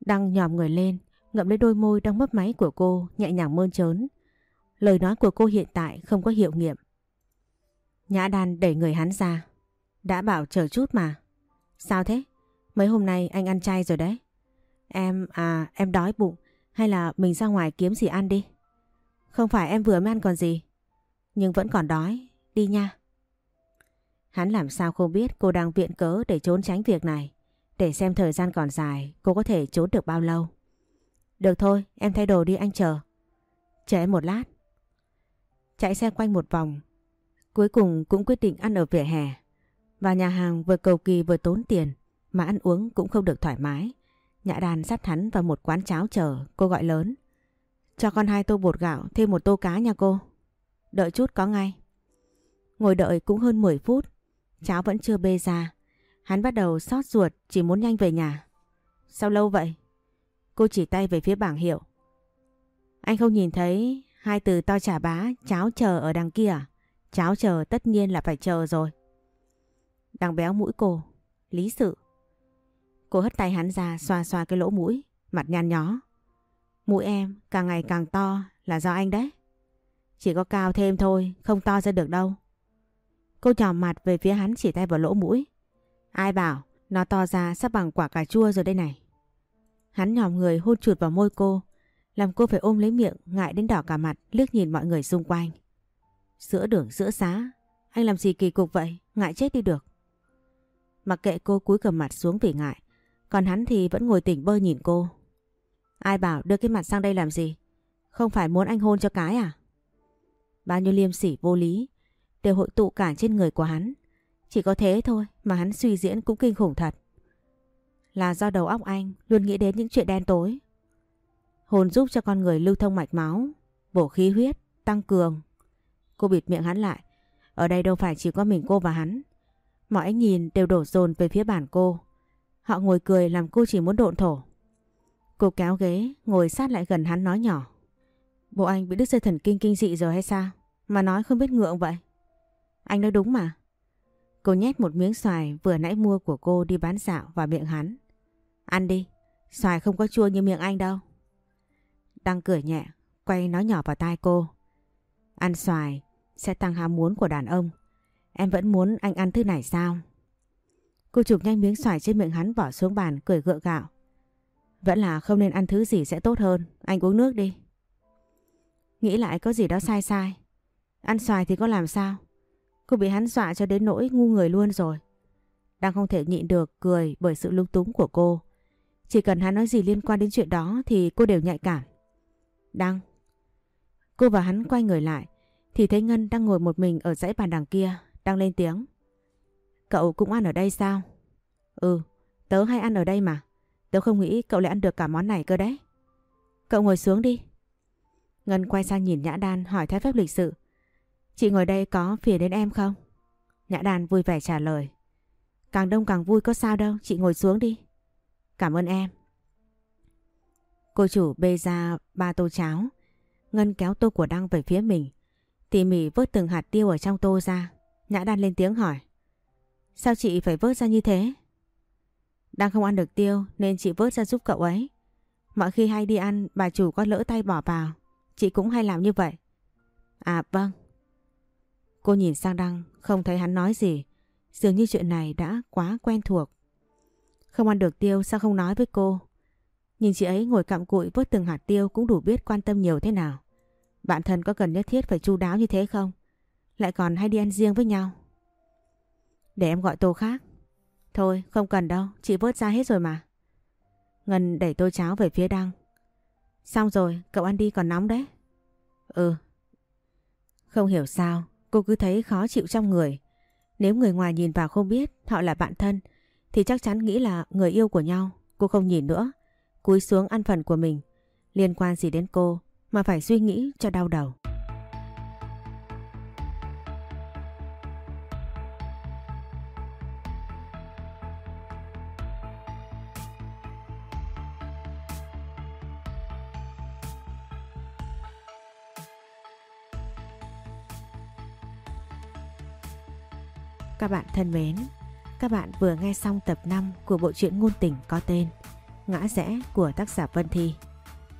Đăng nhòm người lên, ngậm lấy đôi môi đang mấp máy của cô, nhẹ nhàng mơn trớn. Lời nói của cô hiện tại không có hiệu nghiệm. Nhã đan đẩy người hắn ra. Đã bảo chờ chút mà. Sao thế? Mấy hôm nay anh ăn chay rồi đấy. Em, à, em đói bụng. Hay là mình ra ngoài kiếm gì ăn đi. Không phải em vừa mới ăn còn gì. Nhưng vẫn còn đói. Đi nha. Hắn làm sao không biết cô đang viện cớ để trốn tránh việc này. Để xem thời gian còn dài cô có thể trốn được bao lâu. Được thôi, em thay đồ đi anh chờ. Chờ em một lát. Chạy xe quanh một vòng. Cuối cùng cũng quyết định ăn ở vỉa hè. và nhà hàng vừa cầu kỳ vừa tốn tiền mà ăn uống cũng không được thoải mái. Nhã đàn dắt hắn vào một quán cháo chờ, cô gọi lớn. Cho con hai tô bột gạo, thêm một tô cá nha cô. Đợi chút có ngay. Ngồi đợi cũng hơn 10 phút, cháo vẫn chưa bê ra. Hắn bắt đầu xót ruột, chỉ muốn nhanh về nhà. Sao lâu vậy? Cô chỉ tay về phía bảng hiệu. Anh không nhìn thấy hai từ to trả bá, cháo chờ ở đằng kia à? Cháo chờ tất nhiên là phải chờ rồi. Đang béo mũi cô, lý sự. Cô hất tay hắn ra xoa xoa cái lỗ mũi, mặt nhăn nhó. Mũi em càng ngày càng to là do anh đấy. Chỉ có cao thêm thôi, không to ra được đâu. Cô nhòm mặt về phía hắn chỉ tay vào lỗ mũi. Ai bảo, nó to ra sắp bằng quả cà chua rồi đây này. Hắn nhòm người hôn chuột vào môi cô, làm cô phải ôm lấy miệng, ngại đến đỏ cả mặt, liếc nhìn mọi người xung quanh. Giữa đường giữa xá, anh làm gì kỳ cục vậy, ngại chết đi được. Mặc kệ cô cúi cầm mặt xuống vì ngại, còn hắn thì vẫn ngồi tỉnh bơ nhìn cô. Ai bảo đưa cái mặt sang đây làm gì? Không phải muốn anh hôn cho cái à? Bao nhiêu liêm sỉ vô lý đều hội tụ cả trên người của hắn. Chỉ có thế thôi mà hắn suy diễn cũng kinh khủng thật. Là do đầu óc anh luôn nghĩ đến những chuyện đen tối. Hồn giúp cho con người lưu thông mạch máu, bổ khí huyết, tăng cường. Cô bịt miệng hắn lại. Ở đây đâu phải chỉ có mình cô và hắn. Mọi ánh nhìn đều đổ dồn về phía bàn cô. Họ ngồi cười làm cô chỉ muốn độn thổ. Cô kéo ghế, ngồi sát lại gần hắn nói nhỏ. Bộ anh bị đứt dây thần kinh kinh dị rồi hay sao? Mà nói không biết ngượng vậy. Anh nói đúng mà. Cô nhét một miếng xoài vừa nãy mua của cô đi bán dạo vào miệng hắn. Ăn đi, xoài không có chua như miệng anh đâu. Đăng cười nhẹ, quay nói nhỏ vào tai cô. Ăn xoài sẽ tăng ham muốn của đàn ông. Em vẫn muốn anh ăn thứ này sao? Cô chụp nhanh miếng xoài trên miệng hắn bỏ xuống bàn, cười gượng gạo. Vẫn là không nên ăn thứ gì sẽ tốt hơn. Anh uống nước đi. Nghĩ lại có gì đó sai sai. Ăn xoài thì có làm sao? Cô bị hắn dọa cho đến nỗi ngu người luôn rồi. Đang không thể nhịn được cười bởi sự lung túng của cô. Chỉ cần hắn nói gì liên quan đến chuyện đó thì cô đều nhạy cảm. Đăng. Cô và hắn quay người lại thì thấy Ngân đang ngồi một mình ở dãy bàn đằng kia, đang lên tiếng. Cậu cũng ăn ở đây sao? Ừ, tớ hay ăn ở đây mà. Tớ không nghĩ cậu lại ăn được cả món này cơ đấy. Cậu ngồi xuống đi. Ngân quay sang nhìn Nhã Đan hỏi theo phép lịch sự. Chị ngồi đây có phiền đến em không? Nhã Đan vui vẻ trả lời. Càng đông càng vui có sao đâu, chị ngồi xuống đi. Cảm ơn em. Cô chủ bê ra ba tô cháo. Ngân kéo tô của Đăng về phía mình. Tỉ mỉ vớt từng hạt tiêu ở trong tô ra. Nhã Đan lên tiếng hỏi. Sao chị phải vớt ra như thế? Đang không ăn được tiêu nên chị vớt ra giúp cậu ấy. Mọi khi hay đi ăn, bà chủ có lỡ tay bỏ vào. Chị cũng hay làm như vậy. À vâng. Cô nhìn sang Đăng, không thấy hắn nói gì. Dường như chuyện này đã quá quen thuộc. Không ăn được tiêu, sao không nói với cô? Nhìn chị ấy ngồi cặm cụi vớt từng hạt tiêu cũng đủ biết quan tâm nhiều thế nào. Bạn thân có cần nhất thiết phải chu đáo như thế không? Lại còn hay đi ăn riêng với nhau. Để em gọi tô khác. Thôi không cần đâu, chị vớt ra hết rồi mà. Ngân đẩy tô cháo về phía Đăng. Xong rồi, cậu ăn đi còn nóng đấy. Ừ. Không hiểu sao, cô cứ thấy khó chịu trong người. Nếu người ngoài nhìn vào không biết họ là bạn thân, thì chắc chắn nghĩ là người yêu của nhau. Cô không nhìn nữa, cúi xuống ăn phần của mình. Liên quan gì đến cô mà phải suy nghĩ cho đau đầu. Các bạn thân mến, các bạn vừa nghe xong tập 5 của bộ truyện ngôn tình có tên Ngã rẽ của tác giả Vân Thi.